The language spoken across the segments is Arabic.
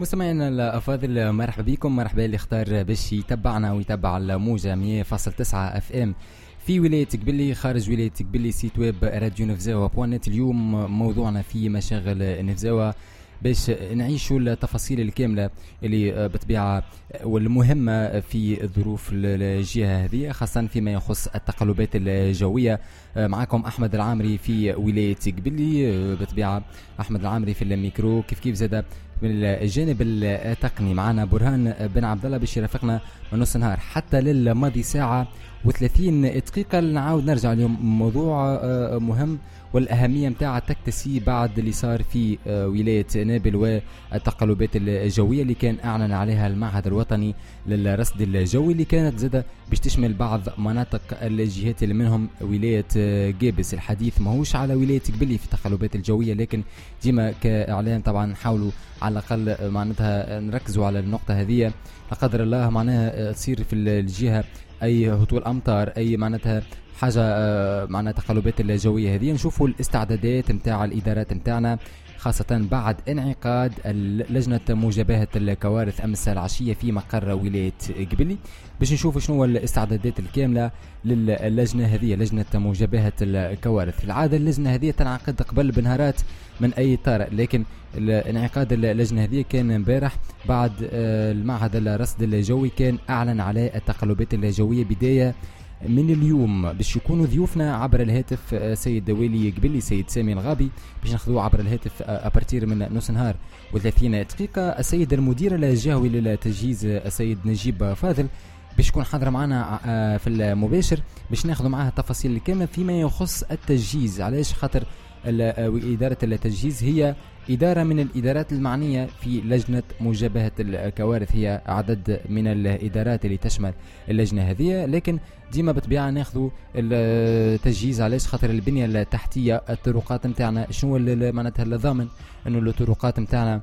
مستمعينا الأفاضل مرحبا بكم. مرحبا اللي اختار باش يتبعنا ويتبع الموجة 100.9 FM في ولاية قبلي خارج ولاية قبلي site web راديو نفزاوة point اليوم موضوعنا في مشاغل نفزاوة باش نعيشوا التفاصيل الكاملة اللي بطبيعه والمهمة في ظروف الجهة هذه خاصة فيما يخص التقلبات الجوية. معكم أحمد العامري في ولاية قبلي. بطبيعه أحمد العامري في الميكرو. كيف كيف زاد من الجانب التقني. معنا برهان بن عبد الله باش يرافقنا من نص النهار. حتى للماضي ساعة و30 دقيقة نعاود نرجع اليوم موضوع آه، مهم. والأهمية متاعها تكتسي بعد اللي صار في آه، ولاية نابل والتقلبات الجوية اللي كان أعلن عليها المعهد الوطني للرصد الجوي اللي كانت زادة باش تشمل بعض مناطق الجهات اللي منهم ولاية آه، جابس الحديث. ماهوش على ولاية قبلي في التقلبات الجوية لكن ديما كإعلام طبعا نحاولوا على الأقل معناتها نركزوا على النقطة هذه لا قدر الله معناها تصير في الجهة أي هطول أمطار أي معناتها حاجة آه، معناتها تقلبات الجويه هذه. نشوفوا الاستعدادات نتاع الإدارات نتاعنا خاصة بعد انعقاد لجنة مجابهة الكوارث أمس العشية في مقر ولاية قبلي. باش نشوف شنو الاستعدادات الكاملة للجنة هذه لجنة مجابهة الكوارث. العادة اللجنة هذه تنعقد قبل بنهارات من أي طارئ لكن انعقاد اللجنة هذه كان امبارح بعد آه، المعهد الرصد الجوي كان أعلن على التقلبات الجوية بداية من اليوم باش يكونوا ضيوفنا عبر الهاتف آه، سيد دوالي قبلي سيد سامي الغابي باش ناخذوه عبر الهاتف آه، ابارتير من نص نهار. و30 دقيقة السيد المدير الجهوي للتجهيز السيد نجيب فاضل باش يكون حاضر معنا آه، في المباشر باش ناخذ معاه التفاصيل الكامله فيما يخص التجهيز. علاش؟ خاطر إدارة التجهيز هي إدارة من الإدارات المعنية في لجنة مجابهة الكوارث هي عدد من الإدارات اللي تشمل اللجنة هذه. لكن ديما بطبيعة ناخذوا التجهيز علاش؟ خاطر البنية التحتية الطرقات نتاعنا شنو معناتها الضامن؟ إنه الطرقات نتاعنا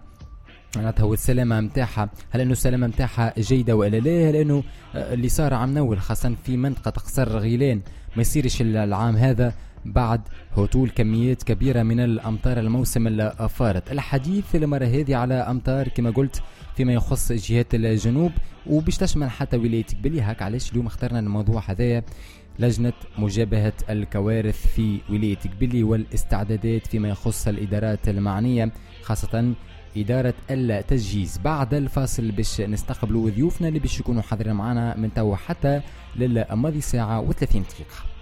معناتها والسلامة نتاعها. هل إنه السلامة نتاعها جيدة ولا لا؟ هل إنه اللي صار عم نول خاصة في منطقة قصر غيلان ما يصيرش العام هذا بعد هطول كميات كبيرة من الأمطار الموسم الفارط الحديث المرة هذه على أمطار كما قلت فيما يخص جهات الجنوب وباش تشمل حتى ولاية قبلي هاك علاش اليوم اخترنا الموضوع هذايا لجنة مجابهة الكوارث في ولاية قبلي والاستعدادات فيما يخص الإدارات المعنية خاصة إدارة التجهيز. بعد الفاصل باش نستقبلوا ضيوفنا اللي باش يكونوا حاضرين معنا من توا حتى للماضي ساعة و30 دقيقة.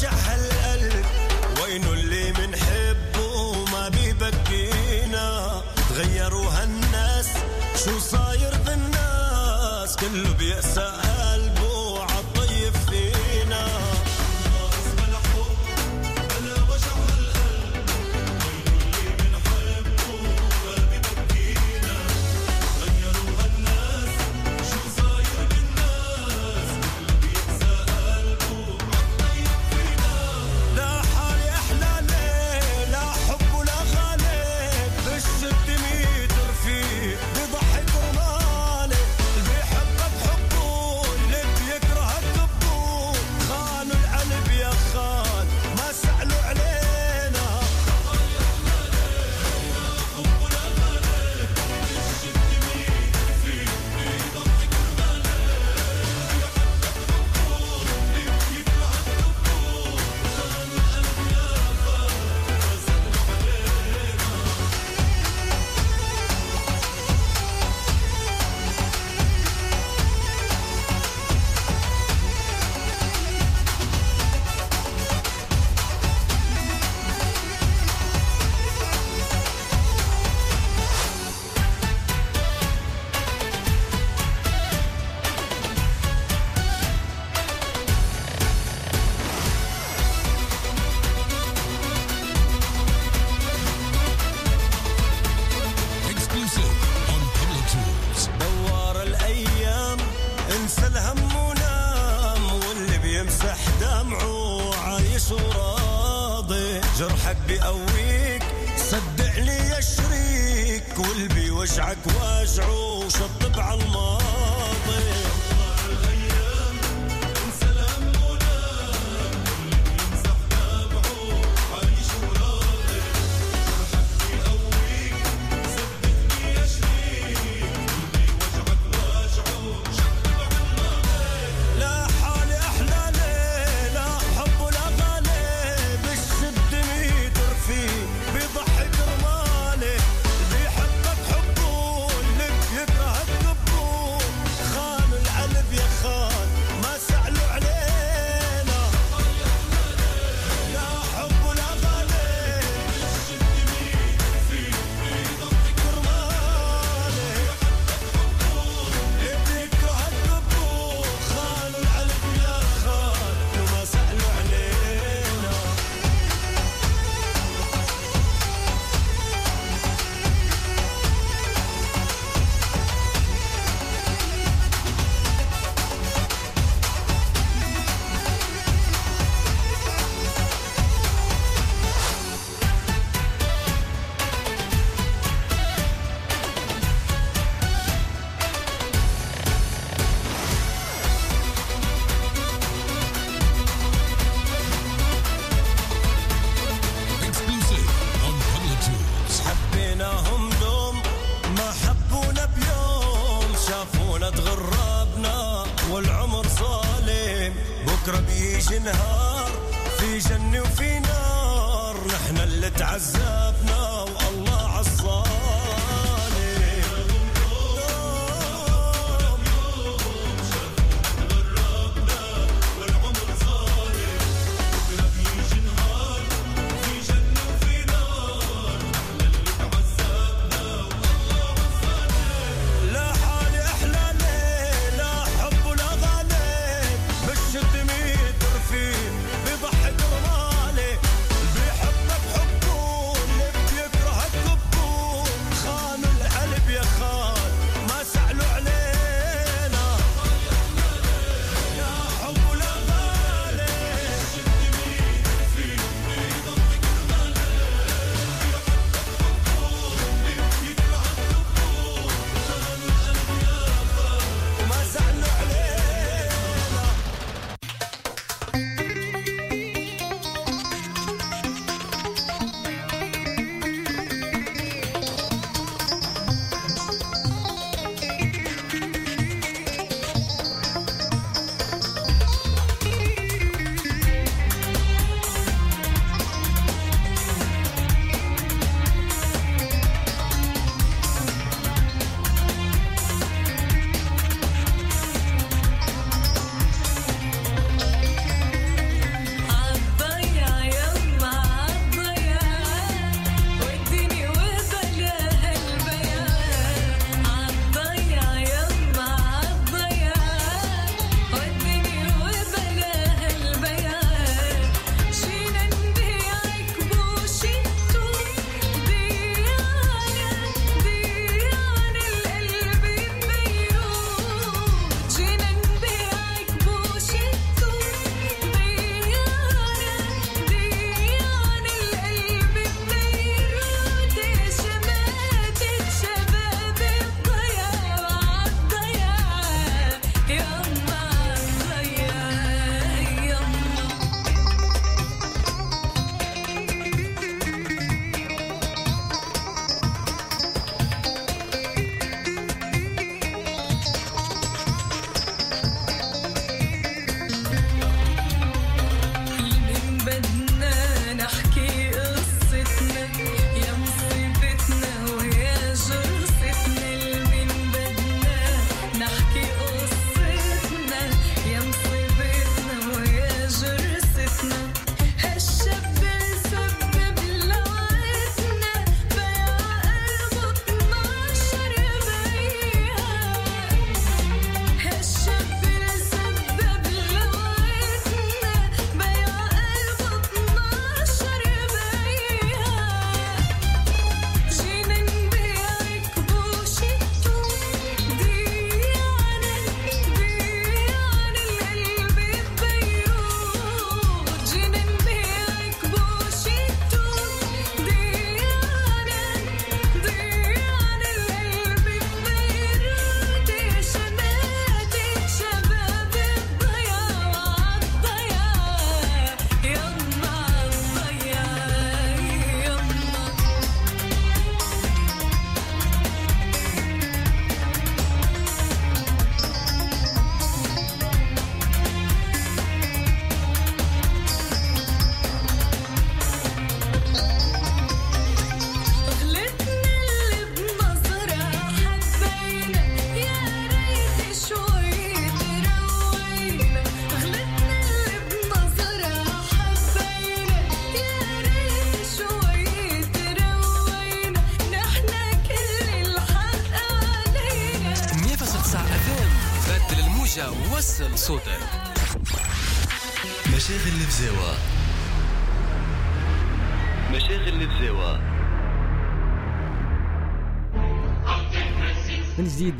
وجع هالقلب هالناس شو صاير بالناس؟ كله بيأسى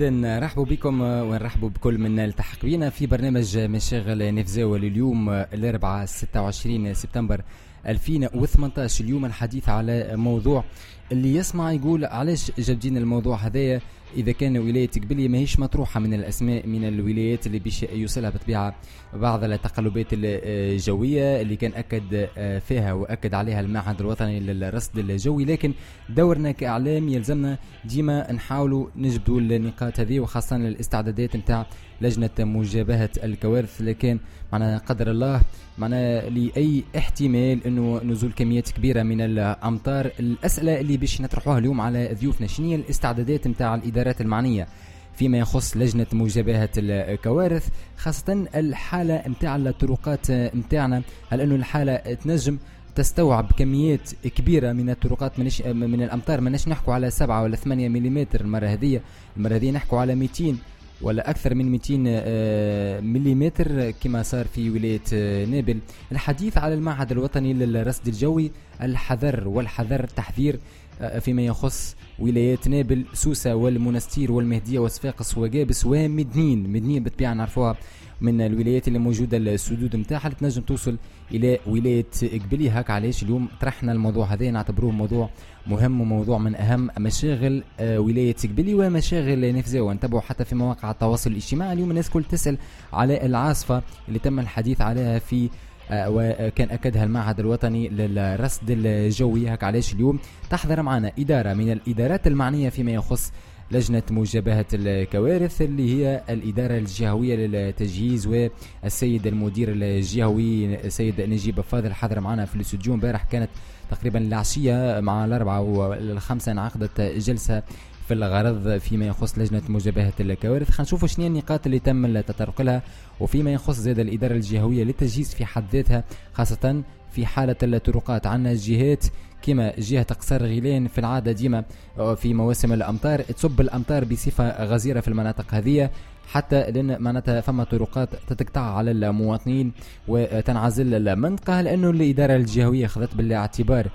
من جديد نرحبوا بكم ونرحبوا بكل من التحق بنا في برنامج مشاغل نفزاوة لليوم الأربعاء 26 سبتمبر 2018 اليوم الحديث على موضوع اللي يسمع يقول علاش جابدين الموضوع هذايا؟ إذا كان ولاية قبلي ماهيش مطروحة من الأسماء من الولايات اللي باش يوصلها بالطبيعه بعض التقلبات الجوية اللي كان أكد فيها وأكد عليها المعهد الوطني للرصد الجوي. لكن دورنا كإعلام يلزمنا ديما نحاولوا نجبدوا النقاط هذه وخاصة الاستعدادات نتاع لجنة مجابهة الكوارث لكن معنا قدر الله معنا لأي احتمال إنه نزول كميات كبيرة من الأمطار. الأسئلة اللي باش نطرحوها اليوم على ضيوفنا شنو الاستعدادات نتاع الإدارات المعنية فيما يخص لجنة مجابهة الكوارث خاصة الحالة نتاع الطرقات نتاعنا؟ هل أنه الحالة تنجم تستوعب كميات كبيرة من الطرقات؟ منش من الأمطار ماناش نحكوا على 7 ولا 8 ملم المرة هذه. المرة هذه نحكوا على 200 ولا أكثر من 200 ملم كما صار في ولاية نابل. الحديث على المعهد الوطني للرصد الجوي الحذر والحذر تحذير فيما يخص ولايات نابل سوسة والمنستير والمهدية وصفاقس وقابس ومدنين مدنين بالطبيعة نعرفوها من الولايات اللي موجودة السدود نتاعها اللي تنجم توصل إلى ولاية قبلي هاك علاش اليوم طرحنا الموضوع هذا نعتبروه موضوع مهم وموضوع من أهم مشاغل ولاية قبلي ومشاغل نفزاوة. نتبعوا حتى في مواقع التواصل الاجتماعي. اليوم الناس كل تسأل على العاصفة اللي تم الحديث عليها في وكان أكدها المعهد الوطني للرصد الجوي. هاك علاش اليوم؟ تحضر معنا إدارة من الإدارات المعنية فيما يخص لجنة مجابهة الكوارث اللي هي الإدارة الجهوية للتجهيز والسيد المدير الجهوي السيد نجيب فاضل حضر معنا في الاستوديو. امبارح كانت تقريبا العشية مع الأربعة والخمسة انعقدت جلسة في الغرض فيما يخص لجنة مجابهة الكوارث. خلينا نشوفوا شنو النقاط اللي تم التطرق لها وفيما يخص زاد الإدارة الجهوية للتجهيز في حد ذاتها خاصة في حالة الطرقات. عندنا جهات كما جهة قصر غيلان في العادة ديما في مواسم الأمطار تصب الأمطار بصفة غزيرة في المناطق هذه حتى لأن معناتها فما طرقات تتقطع على المواطنين وتنعزل المنطقة لأنه الإدارة الجهوية أخذت بالاعتبار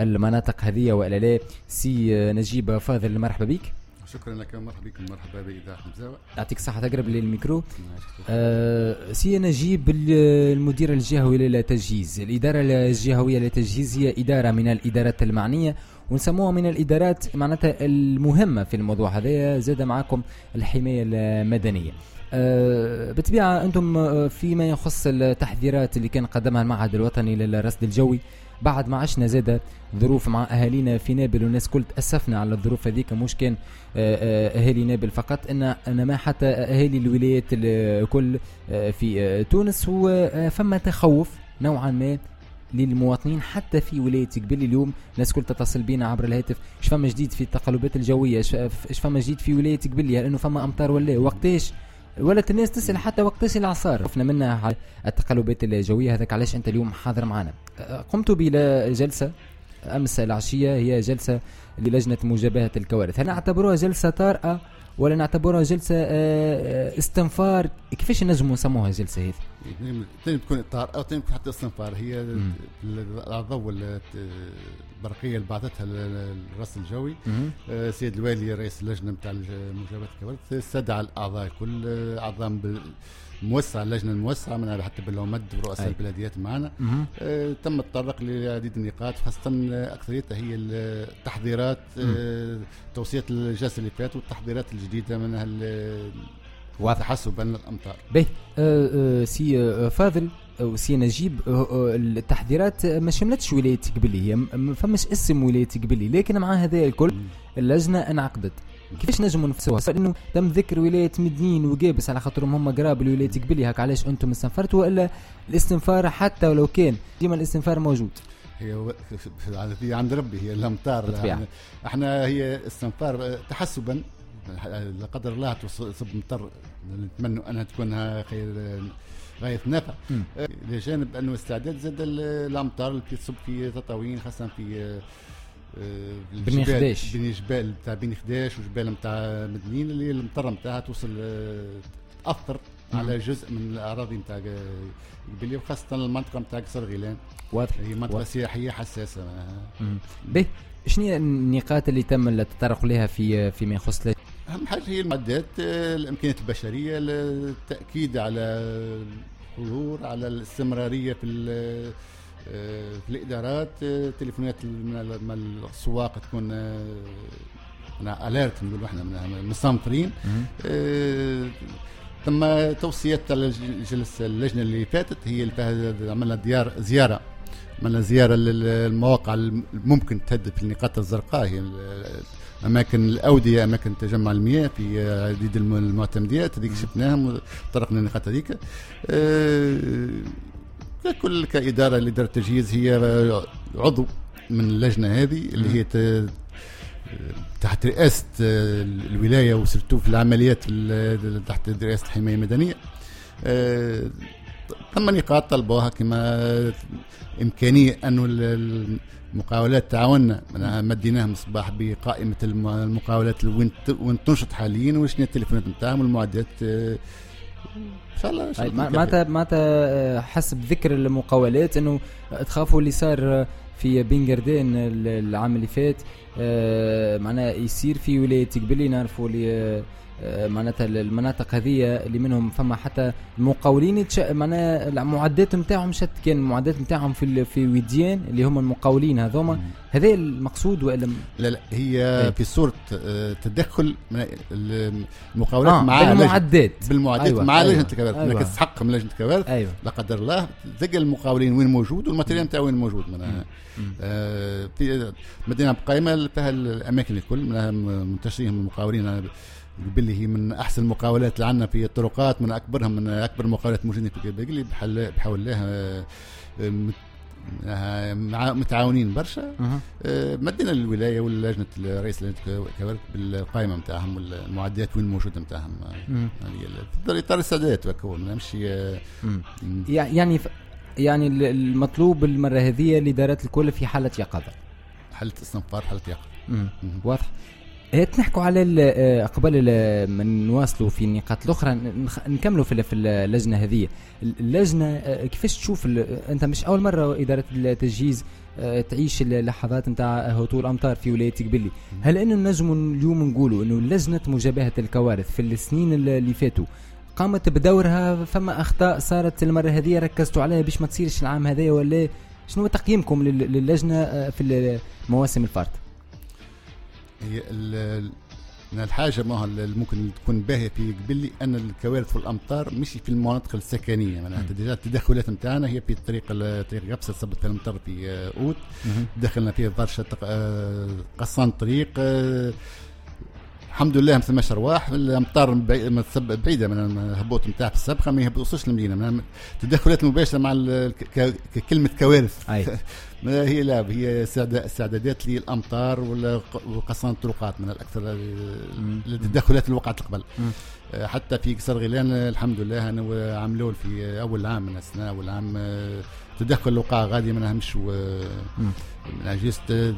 المناطق هذه وإلا لا. سي نجيب فاضل مرحبا بك. شكرا لك مرحبا بكم. مرحبا بإذاعة نفزاوة يعطيك الصحة تقرب للميكرو آه سي نجيب المدير الجهوي للتجهيز الإدارة الجهوية للتجهيز هي إدارة من الإدارات المعنية ونسموها من الإدارات معناتها المهمة في الموضوع هذا زاد معكم الحماية المدنية. أه بالطبيعه أنتم فيما يخص التحذيرات اللي كان قدمها المعهد الوطني للرصد الجوي بعد ما عشنا زاد ظروف مع أهالينا في نابل والناس كل تاسفنا على الظروف هذيك. مش كان أهالي نابل فقط إن انما حتى أهالي الولايات الكل في تونس وفما تخوف نوعا ما للمواطنين. حتى في ولاية قبل اليوم الناس كل تتصل بينا عبر الهاتف. إيش فما جديد في التقلبات الجوية؟ إيش فما جديد في ولاية قبل لأنه فما أمطار ولا. وقتاش؟ ولات الناس تسأل حتى وقتاش الاعصار شفنا منها التقلبات الجويه هذاك علاش أنت اليوم حاضر معنا؟ قمت بجلسة أمس العشية. هي جلسة للجنة مجابهة الكوارث. هل نعتبروها جلسة طارئة ولا نعتبروها جلسة استنفار؟ كيفاش نجموا نسموها جلسه هذه؟ تنجم تكون طارئه وتنجم تكون حتى استنفار. هي على ضوء البرقيه اللي بعثتها الرصد الجوي. سيد الوالي رئيس اللجنة نتاع مجابهه الكوارث استدعى الأعضاء. الكل أعضاء موسعة اللجنة الموسعة من حتى بالعمد ورؤساء البلديات معنا. آه تم التطرق لعديد النقاط خاصة أكثريتها هي التحضيرات آه توصية الجلسة اللي فات والتحضيرات الجديدة منها واضح تحسبا الامطار به آه آه سي آه فاضل وسي نجيب التحذيرات ما شملتش ولاية قبلي هي ما فماش اسم ولاية قبلي لكن مع هذا الكل اللجنه انعقدت. كيفاش نجموا نفسوها؟ لأنه تم ذكر ولاية مدنين وقابس على خاطرهم هم قراب لولاية قبلي هاك علاش أنتم استنفرتوا؟ وإلا الاستنفار حتى ولو كان ديما الاستنفار موجود. هي في عند ربي هي الامطار بالطبيعة. إحنا هي استنفار تحسبا لا قدر الله تصب مطر نتمنى أنها تكون خير غاية نفع إلى جانب أنه استعداد زاد الأمطار اللي تصب في تطاوين خاصة في بني خداش بني جبال نتاع بني خداش وجبال نتاع مدنين اللي المطر نتاعها توصل تأثر على جزء من الأراضي نتاع قبلي وخاصة المنطقة نتاع قصر غيلان. واضح. هي منطقة واضح. سياحية حساسة. به شنو النقاط اللي تم التطرق لها في فيما يخص أهم حاجة هي المعدات آه، الإمكانيات البشرية التأكيد على الحضور على الاستمرارية في آه، في الإدارات. آه، التليفونات من من السواق تكون أنا اليرت نقولوا إحنا. آه، ثم توصيات الجلسه اللجنة اللي فاتت هي اللي فيها عملنا ديار زيارة. عملنا زيارة للمواقع الممكن تهدد في النقاط الزرقاء هي أماكن الأودية أماكن تجمع المياه في عديد الم- المعتمديات هذيك شفناهم وطرقنا النقاط هذيك. آه، ككل كإدارة لاداره التجهيز هي عضو من اللجنة هذه اللي هي تحت رئاسة الولاية وسرتو في العمليات ال- تحت رئاسة الحماية المدنية. آه، ثم نقاط طلبوها كما إمكانية انه المقاولات تعاوننا معناها مديناهم الصباح بقائمة الم- المقاولات وين تنشط حاليا وشنو التليفونات نتاعهم والمعدات آه، إن شاء الله طيب معناتها معناتها حسب ذكر المقاولات إنه تخافوا اللي صار آه، في بنجردين ال- العام اللي فات آه، معناها يصير في ولاية قبلي نعرفوا اللي معناتها المناطق هذه اللي منهم فما حتى المقاولين. معناها المعدات نتاعهم شت كان المعدات نتاعهم في ال- في وديان اللي هم المقاولين هذوما هذا المقصود وإلا م- لا لا هي إيه. في صورة آه، تدخل المقاولات آه مع لجنة- بالمعدات بالمعدات أيوة، مع أيوة، لجنه الكوارث أيوة. أيوة. تستحق من لجنة الكوارث أيوه لا قدر الله تلقى المقاولين وين موجود والماتيريال نتاعو وين موجود معناها. آه في مدينة قائمه فيها الأماكن الكل منها منتشرين المقاولين باللي هي من أحسن المقاولات اللي عندنا في الطرقات من أكبرهم من أكبر المقاولات موجودين في بقلي بحل بحول الله آه، آه، آه، متعاونين برشا. مدينا الولاية واللجنه رئيس الكوارث بالقائمة نتاعهم والمعدات وين موجودة نتاعهم ال- في اطار السادات وكون نمشي يعني ف... يعني ال- المطلوب المرة هذه الادارات الكل في حالة يقظة. حالة استنفار حالة يقظة. واضح. إيه، نحكوا على آه، قبل ما نواصلوا في النقاط الأخرى نكملوا في ال- في اللجنة هذه. اللجنة آه، كيفاش تشوف أنت مش أول مرة إدارة التجهيز آه، تعيش اللحظات نتاع هطول أمطار في ولاية قبلي. هل إنه نجم اليوم نقولوا إنه لجنة مجابهة الكوارث في السنين اللي فاتوا قامت بدورها فما أخطاء صارت المرة هذه ركزتوا عليها باش ما تصيرش العام هذا ولا شنو تقييمكم لل- للجنة في المواسم الفارطه هي ال- من الحاجة ما اللي ممكن تكون باهية في قبلي أن الكوارث والأمطار مش في المناطق السكنية. معناها ديجا التدخلات نتاعنا هي في طريق ال- طريق قبصه صبت فيها المطر في آه، أوت. دخلنا فيه برشا آه، قصان طريق آه، الحمد لله ما ثماش أرواح. الأمطار بعيدة من الهبوط نتاع في السابقة ما يهبطوش المدينة. من التدخلات المباشره مع كلمة كوارث. ما هي لا هي استعدا- استعدادات للأمطار وقصان الطرقات من الأكثر. التدخلات اللي وقعت قبل. آه، حتى في قصر غيلان الحمد لله أنا عملوا في أول عام من السنة أول عام آه، تدخل اللي وقع غادي منها مش مم. من آه،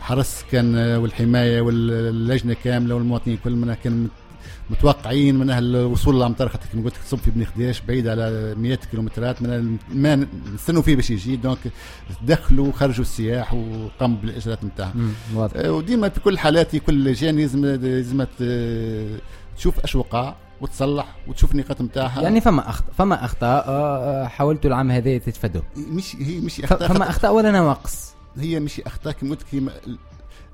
حرس كان والحماية واللجنه كاملة والمواطنين كل منها كان متوقعين منها الوصول للامطار خاطر كما قلت تصب في بن خديش بعيد على مئات كيلومترات من ما نستنوا فيه باش يجي. دونك دخلوا خرجوا السياح وقاموا بالإجراءات نتاعهم. آه، وديما في كل الحالات في كل لجان لازم لازم تشوف اش وقع وتصلح وتشوف النقاط نتاعها. يعني فما اخطاء فما أخطاء آه، آه، حاولتوا العام هذا تتفادوا. مش هي مش أخطاء فما أخطاء ولا نواقص؟ هي مش أخطاء كما قلت م-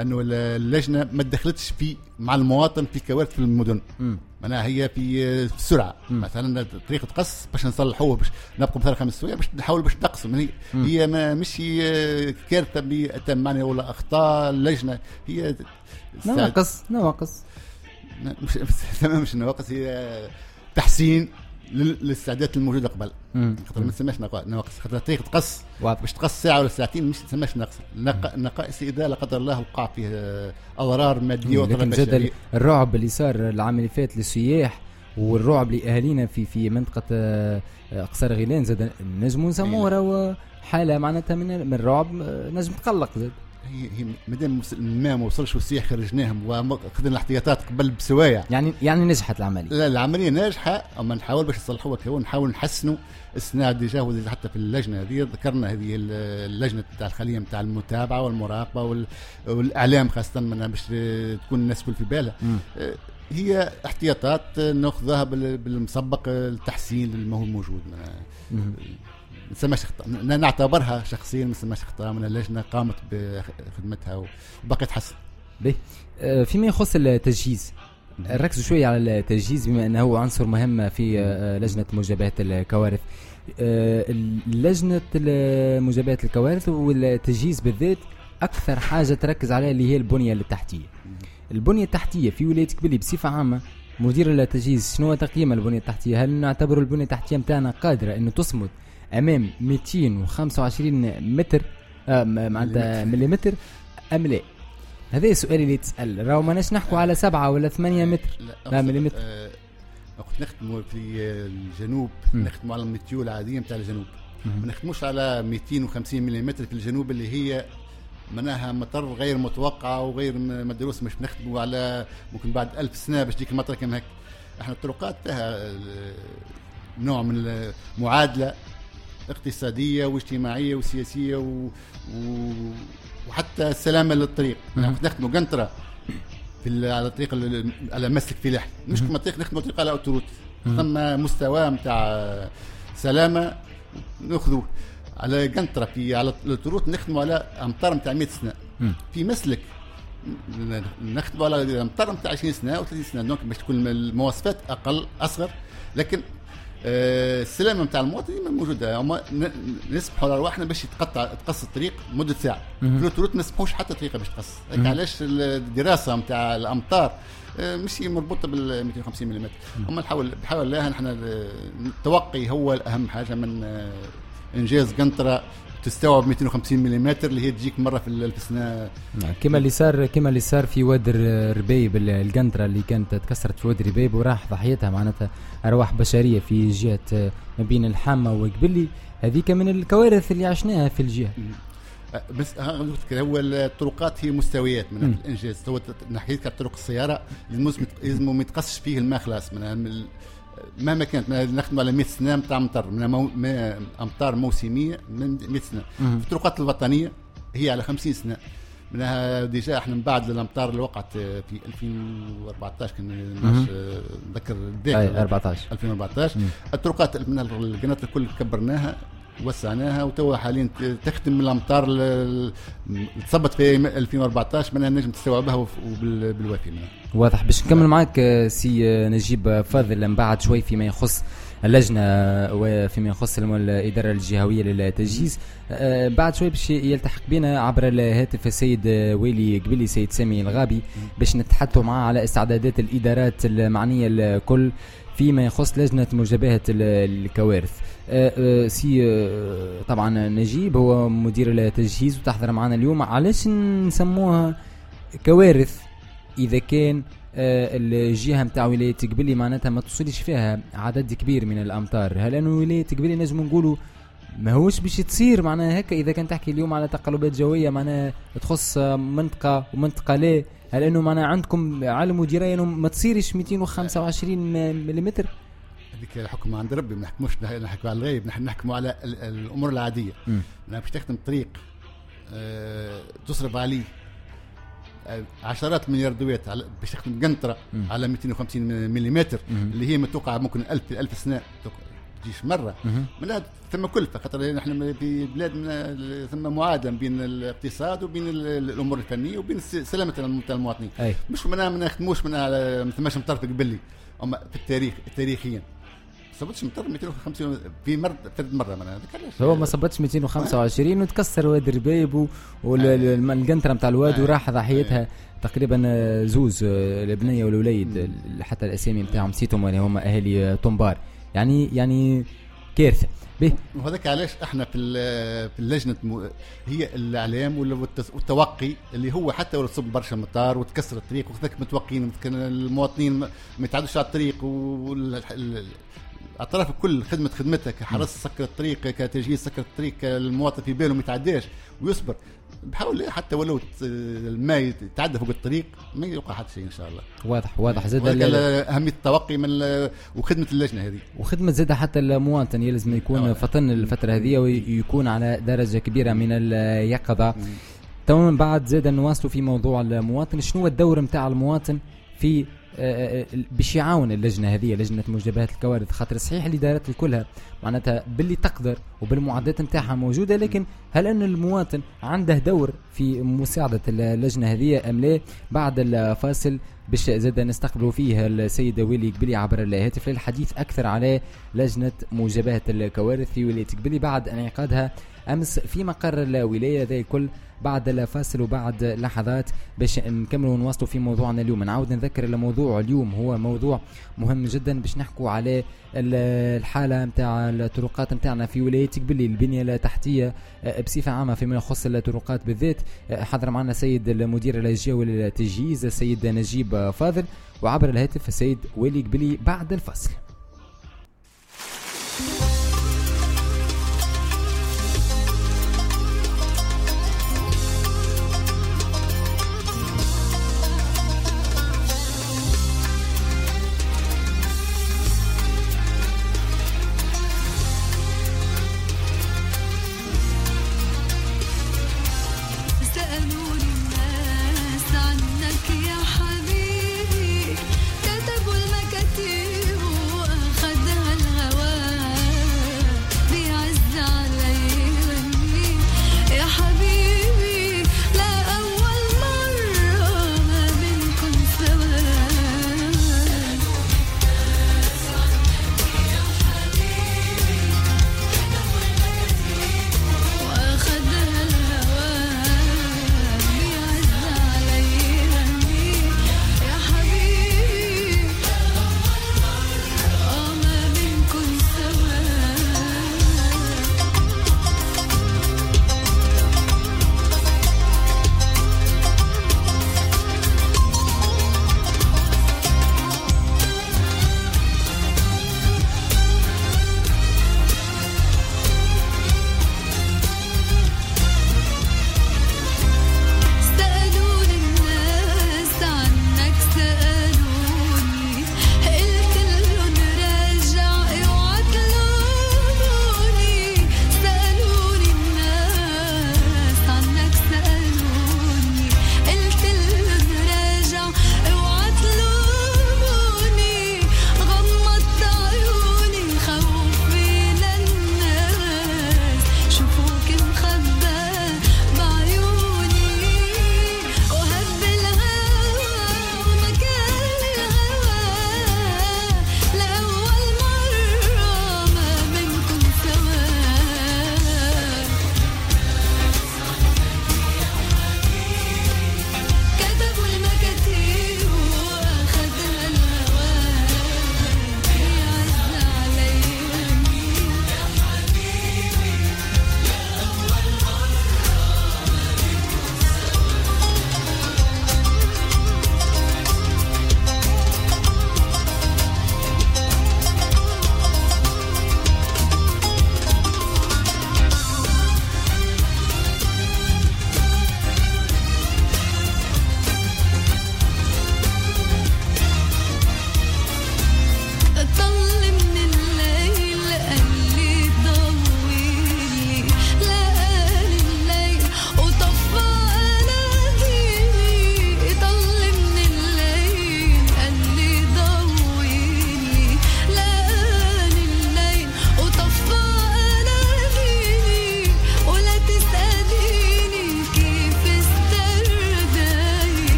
انه اللجنة ما تدخلتش في مع المواطن في كوارث في المدن. معناها هي في مم. مثلا طريقة قص باش نصلحوه باش نبقوا مثلا خمس سوايع باش نحاول باش نقصوا هي. هي ما مش كارثة بتم معناها ولا أخطاء اللجنة هي نواقص نواقص مش تمام مش نواقص هي تحسين للاستعدادات الموجوده قبل. خاطر ما تسماش نواقص. خاطر طريقه قص واضح. باش تقص ساعة ولا ساعتين مش تسماش نقص. النقائص اذا لا قدر الله وقع فيه أضرار مادية لكن زاد الرعب اللي صار العام اللي فات للسياح والرعب لأهالينا في في منطقة آه، آه، قصر غيلان زاد نجموا نسموه راهو حالة معناتها من من الرعب آه، نجم تقلق زاد. هي هي مادام الماء ما وصلش والسياح خرجناهم واخذنا الاحتياطات قبل بسوايع. يعني يعني نجحت العملية. لا العملية ناجحة أما نحاول باش نصلحوها كون نحاول نحسنوا. الصناعة ديجا حتى في اللجنة هذه ذكرنا هذه ال- اللجنة بتاع الخلية بتاع المتابعة والمراقبة وال- والإعلام خاصة من باش تكون الناس كل في بالها. آه، هي احتياطات ناخذها بال- بالمسبق التحسين اللي هو موجود ما مم. نسماش اخطاء ن- نعتبرها شخصيا ما نسماش اخطاء من اللجنه قامت بخدمتها وبقت تحسن به آه، فيما يخص التجهيز. ركزوا شوية على التجهيز بما أنه عنصر مهم في آه، لجنة مجابهة الكوارث. آه، لجنة مجابهة الكوارث والتجهيز بالذات أكثر حاجة تركز عليها اللي هي البنية التحتية. البنية التحتية في ولاية كبلي بصفة عامة مدير التجهيز شنو هو تقييم البنية التحتية؟ هل نعتبر البنية التحتية متاعنا قادرة أنه تصمد أمام 225 متر آه، معناتها مليمتر. أم لا؟ هذا السؤال اللي تسأل راهو ماناش نحكوا على سبعة ولا ثمانية متر. لا، مليمتر. آه، وقت نخدموا في الجنوب. نخدموا على المتيو العادية نتاع الجنوب. ما نخدموش على 250 ملم في الجنوب اللي هي معناها مطر غير متوقعه وغير مدروس. مش نخدموا على ممكن بعد ألف سنة باش تجيك المطر كما هيك إحنا الطرقات فيها آه، نوع من المعادلة. اقتصادية واجتماعية وسياسية و... و... وحتى السلامة للطريق. يعني نخدموا قنطرة في على طريق ال- على مسلك فلاحي مش كما طريق نخدموا طريق على أوتوروت. ثم مستوى نتاع سلامة ناخذوه على قنطرة في على الأوتوروت نخدموا على أمطار نتاع 100 سنة. في مسلك. نخدموا على أمطار نتاع 20 سنة أو 30 سنة. donc باش تكون المواصفات أقل أصغر. لكن السلامة نتاع المواطنين موجودة. هما نسمحوا على رواحنا باش يتقطع تقص الطريق مدة ساعة. في ال autoroute ما نسمحوش حتى دقيقه باش تقص. علاش الدراسة نتاع الأمطار آه، مش مربوطة بال 250 ملم اما نحاول بحاول الله نحن التوقي هو الأهم حاجة من آه، إنجاز قنطرة تستوعب 250 ملم اللي هي تجيك مرة في الألف سنه كما اللي صار كما اللي صار في واد ربيب ال- القنطرة اللي كانت تكسرت في واد ربيب وراح ضحيتها معناتها أرواح بشرية في جهة آه، ما بين الحامة وقبلي. هذيك من الكوارث اللي عشناها في الجهة. آه، بس لك هو الطرقات هي مستويات من. الإنجاز. هو ناحيه طرق السيارة لازم ما يتقصش فيه الماء خلاص من- مهما كانت نخدموا على 100 سنة نتاع مطر من مو... أمطار موسمية من 100 سنة. في الطرقات الوطنية هي على 50 سنة. منها déjà إحنا من بعد الأمطار اللي وقعت في 2014 كان أي الذاكره 14 2014 مم. الطرقات من القناة الكل كبرناها. وسعناها وتوا حاليا تخدم الأمطار اللي تصبت في 2014 منها نجم تستوعبها بالوافي. واضح. باش نكمل آه، سي نجيب فاضل من بعد شوي فيما يخص اللجنة آه، وفيما يخص الإدارة الجهوية للتجهيز. آه، بعد شوي باش يلتحق بنا عبر الهاتف السيد ويلي قبلي سيد سامي الغابي باش نتحدثوا معاه على استعدادات الإدارات المعنية الكل فيما يخص لجنة مجابهة ال- الكوارث. سي آه، طبعا نجيب هو مدير التجهيز وتحضر معنا اليوم. علاش نسموها كوارث؟ إذا كان آه، الجهة نتاع ولاية قبلي معناتها ما توصلش فيها عدد كبير من الامطار هل انه ولاية قبلي نجم نقولوا ما هوش باش تصير؟ معناها هكا إذا كان تحكي اليوم على تقلبات جوية معناها تخص آه، منطقة ومنطقة لا. هل أنه معناها عندكم علم ودرايه أنه ما تصيرش 225 ملم هذيك الحكم عند ربي ما نحكموش نحكموا على الغيب نحن نحكموا على ال- الأمور العادية. منها باش تخدم طريق آه، تصرف عليه آه، عشرات ملياردوات على باش تخدم قنطرة. على 250 ملم. اللي هي متوقع ممكن ألف ألف سنة توقع- تجيش مرة. من هذا ثم كلفه خاطر نحن في بلاد من ثم معادله بين الاقتصاد وبين ال- الأمور الفنية وبين سلامة الم- المواطنين أي مش منها ما نخدموش ما ثماش مطر في قبلي أما في التاريخ تاريخيا صبتش مطر 250 في مره ثلاث مره منها هذاك علاش؟ هو ما صبتش 225 وتكسر واد ربيب والقنطره نتاع الواد آه. وراح ضحيتها تقريبا آه، زوز آه، البنيه والوليد آه، حتى الأسامي نتاعهم نسيتهم اللي هم أهالي آه، طنبار. يعني يعني كارثة. به. وهذاك علاش إحنا في في اللجنة مو- هي الإعلام وال- والتوقي اللي هو حتى لو تصب برشا مطار وتكسر الطريق وخذك متوقين المواطنين ما يتعدوش على الطريق الاطراف الكل خدمة خدمتها كحرس سكر الطريق كتجهيز سكر الطريق المواطن في باله ما يتعداش ويصبر. بحاول حتى ولو الماء يتعدى فوق الطريق ما يوقع حتى شيء إن شاء الله. واضح واضح. زاد أهمية التوقي من وخدمة اللجنة هذه. وخدمة زاد حتى المواطن يلزم يكون. فطن الفترة هذه ويكون على درجة كبيرة من اليقظة تماما بعد زاد نواصلوا في موضوع المواطن. شنو هو الدور نتاع المواطن في باش يعاون اللجنة هذه لجنة مجابهه الكوارث خاطر صحيح الادارات الكلها. معناتها باللي تقدر وبالمعدات نتاعها موجودة لكن هل أن المواطن عنده دور في مساعدة اللجنة هذه أم لا؟ بعد الفاصل باش زاد نستقبلوا فيه السيد ويلي قبلي عبر الهاتف للحديث أكثر على لجنة مجابهه الكوارث في ولايه قبلي بعد انعقادها أمس في مقر الولايه ذا الكل بعد الفاصل وبعد لحظات. باش نكملوا ونواصلوا في موضوعنا اليوم. نعاود نذكر الموضوع اليوم. هو موضوع مهم جدا باش نحكوا على ال- الحالة نتاع الطرقات نتاعنا في ولاية قبلي البنية التحتية آه، بصفة عامة فيما يخص الطرقات بالذات. آه، حضر معنا سيد المدير الجوي للتجهيز السيد نجيب فاضل وعبر الهاتف السيد ويلي قبلي بعد الفصل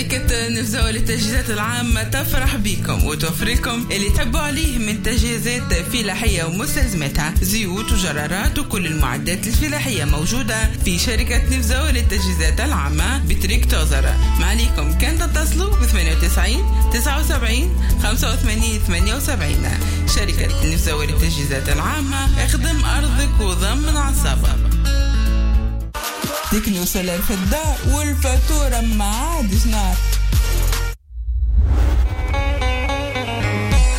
شركة نفزاوة للتجهيزات العامة تفرح بكم وتوفر لكم اللي تحبوا عليه من تجهيزات فلاحية ومستلزماتها. زيوت وجرارات وكل المعدات الفلاحية موجودة في شركة نفزاوة للتجهيزات العامة بطريق توزر. ما عليكم كان تتصلوا ب 98 79 85 78 شركة نفزاوة للتجهيزات العامة اخدم أرضك وضمن أعصابك. تكنو سولار في الدار والفاتورة. ما عادش نار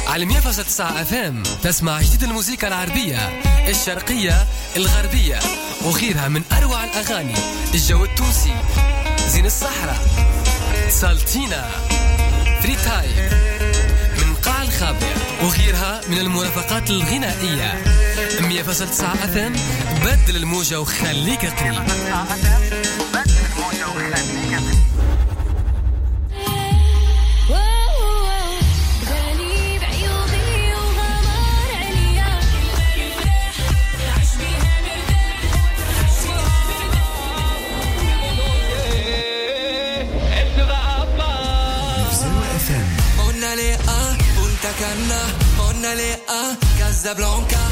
على 100.9 اف ام تسمع جديد الموسيقى العربية الشرقية الغربية وغيرها من أروع الأغاني الجو التونسي زين الصحراء سالتينا فري تايم من قاع الخابئة وغيرها من المرافقات الغنائية. 100.9 اف ام بدل الموجة وخليك قريب. Tropicana, on allait à Casablanca.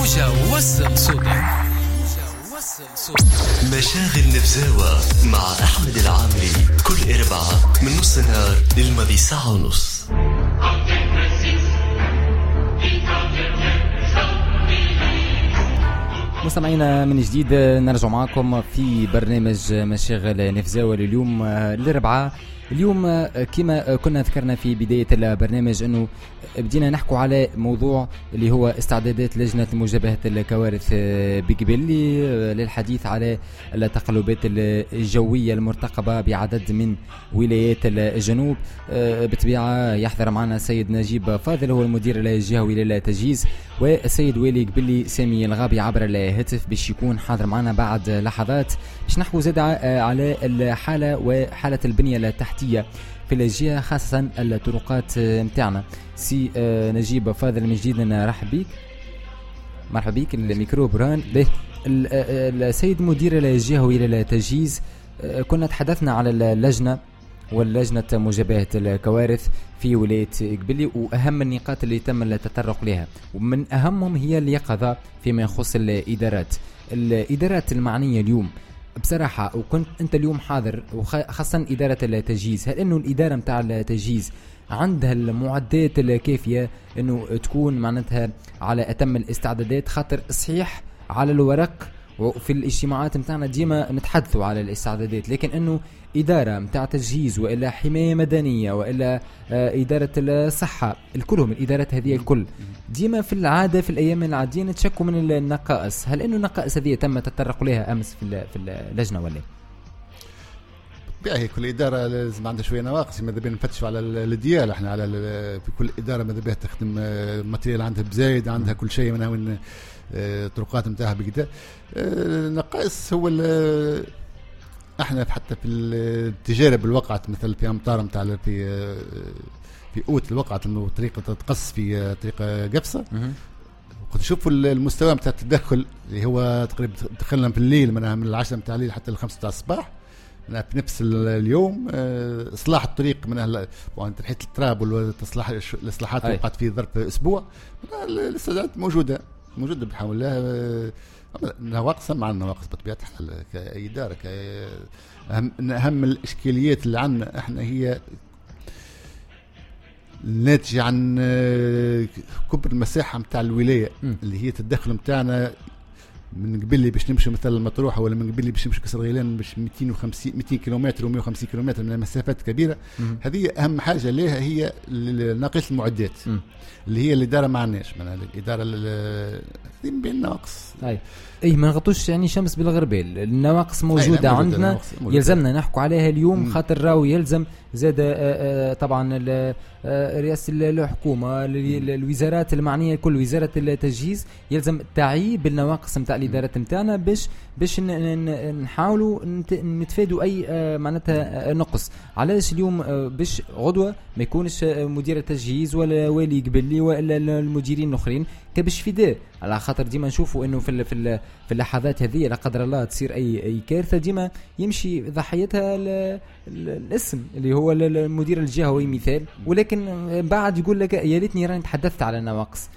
صوتك وصل صوتك مشاغل نفزاوة مع أحمد العامري. كل أربعة من نص النهار للماضي ساعة ونص. مستمعينا من جديد نرجع معكم في برنامج مشاغل نفزاوة لليوم الأربعاء اليوم كما كنا ذكرنا في بداية البرنامج أنه بدينا نحكوا على موضوع اللي هو استعدادات لجنة مجابهة الكوارث بقبلي للحديث على التقلبات الجوية المرتقبة بعدد من ولايات الجنوب. بالطبيعة يحضر معنا السيد نجيب فاضل هو المدير الجهوي للتجهيز والسيد ويلي قبلي سامي الغابي عبر الهاتف باش يكون حاضر معنا بعد لحظات. باش نحكوا زاد على الحالة وحالة البنية التحتية في الجهة خاصة الطرقات متاعنا سي آه، نجيب فاضل من جديد نرحب بك مرحبا بك الميكرو بران. به آه، السيد مدير الجهوي للتجهيز آه، كنا تحدثنا على اللجنة واللجنة مجابهة الكوارث في ولاية قبلي وأهم النقاط اللي تم التطرق لها. ومن أهمهم هي اليقظة فيما يخص الإدارات. الإدارات المعنية اليوم بصراحة وكنت أنت اليوم حاضر وخاصة إدارة التجهيز هل أنه الإدارة متاع التجهيز عندها المعدات الكافية أنه تكون معناتها على أتم الاستعدادات؟ خاطر صحيح على الورق وفي الاجتماعات متاعنا ديما نتحدثوا على الاستعدادات لكن إنه إدارة متاع تجهيز وإلا حماية مدنية وإلا آه، إدارة الصحة الكلهم الإدارات هذه الكل. ديما في العادة في الأيام العادية نتشكوا من النقائص. هل إنه النقائص هذه تم التطرق لها أمس في ال- في اللجنه ولا بالطبيعه هي كل إدارة لازم عندها شوية نواقص. ماذا بينا نفتشوا على ال- الديال. إحنا على في كل إدارة ماذا بها تخدم آه، ماتريال عندها بزايد عندها كل شيء منها وين آه، الطرقات نتاعها بكذا آه، النقائص هو إحنا حتى في التجارب اللي وقعت مثل في أمطار نتاع في آه، في أوت اللي وقعت إنه طريقة تقص في آه، طريقة قفصة. كنت نشوفوا المستوى نتاع التدخل اللي هو تقريبا دخلنا في الليل منها من العشرة نتاع الليل حتى الخمسة نتاع الصباح في نفس ال- اليوم آه، إصلاح الطريق طبعا تنحيه التراب والتصلاح الإصلاحات اللي. وقعت في ظرف أسبوع الاستعدادات موجودة موجودة بحول الله نواقص معنا نواقص بطبيعه الحال كاي اداره ك- اهم من أهم الإشكاليات اللي عندنا إحنا هي ناتجة عن آه، كبر المساحة متاع الولاية مم. اللي هي التدخل متاعنا من قبل باش نمشي مثلا المطروحة ولا من قبل باش نمشي كسر غيلان باش 250 200 كيلومتر و150 كيلومتر من مسافات كبيرة مم. هذه أهم حاجة لها هي ناقص المعدات مم. اللي هي الإدارة ما عندناش معناها الإدارة ال- هذه من بين النواقص اي ما نغطوش يعني شمس بالغربال. النواقص موجودة موجودة، عندنا. موجودة. يلزمنا نحكوا عليها اليوم. خاطر راهو يلزم زاد آه، آه، طبعا آه، رئاسة الحكومة ال- ال- الوزارات المعنية كل وزارة التجهيز يلزم التعيي بالنواقص نتاع الإدارات نتاعنا باش باش نحاولوا نت- نتفادوا أي معناتها نقص. علاش اليوم باش غدوة ما يكونش مدير التجهيز ولا والي قبلي ولا المديرين الأخرين. كباش فداء على خاطر ديما نشوفوا إنه في في في اللحظات هذه لا قدر الله تصير اي أي كارثة ديما يمشي ضحيتها ال- ال- الاسم اللي هو المدير الجهوي مثال. ولكن بعد يقول لك يا ريتني راني تحدثت على النواقص.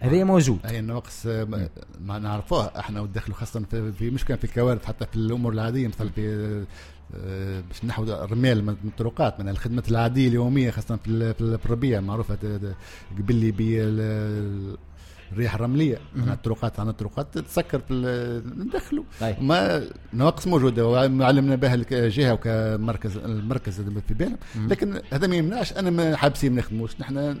هذا موجود. هي النواقص آه، ما- نعرفوها إحنا والدخل خاصة في, مش كان في الكوارث حتى في الأمور العادية مثل في آه، باش نحو الرمال من الطرقات من الخدمات العادية اليومية خاصة في ال- في ال- في الربيع ت- قبل لي الرياح الرملية من الطرقات عن الطرقات. تسكر ندخلوا. أي. ما نواقص موجودة. وعلمنا بها الجهة وكمركز المركز في بالنا لكن هذا ما يمنعش. أنا ما حابسين ما نخدموش. نحن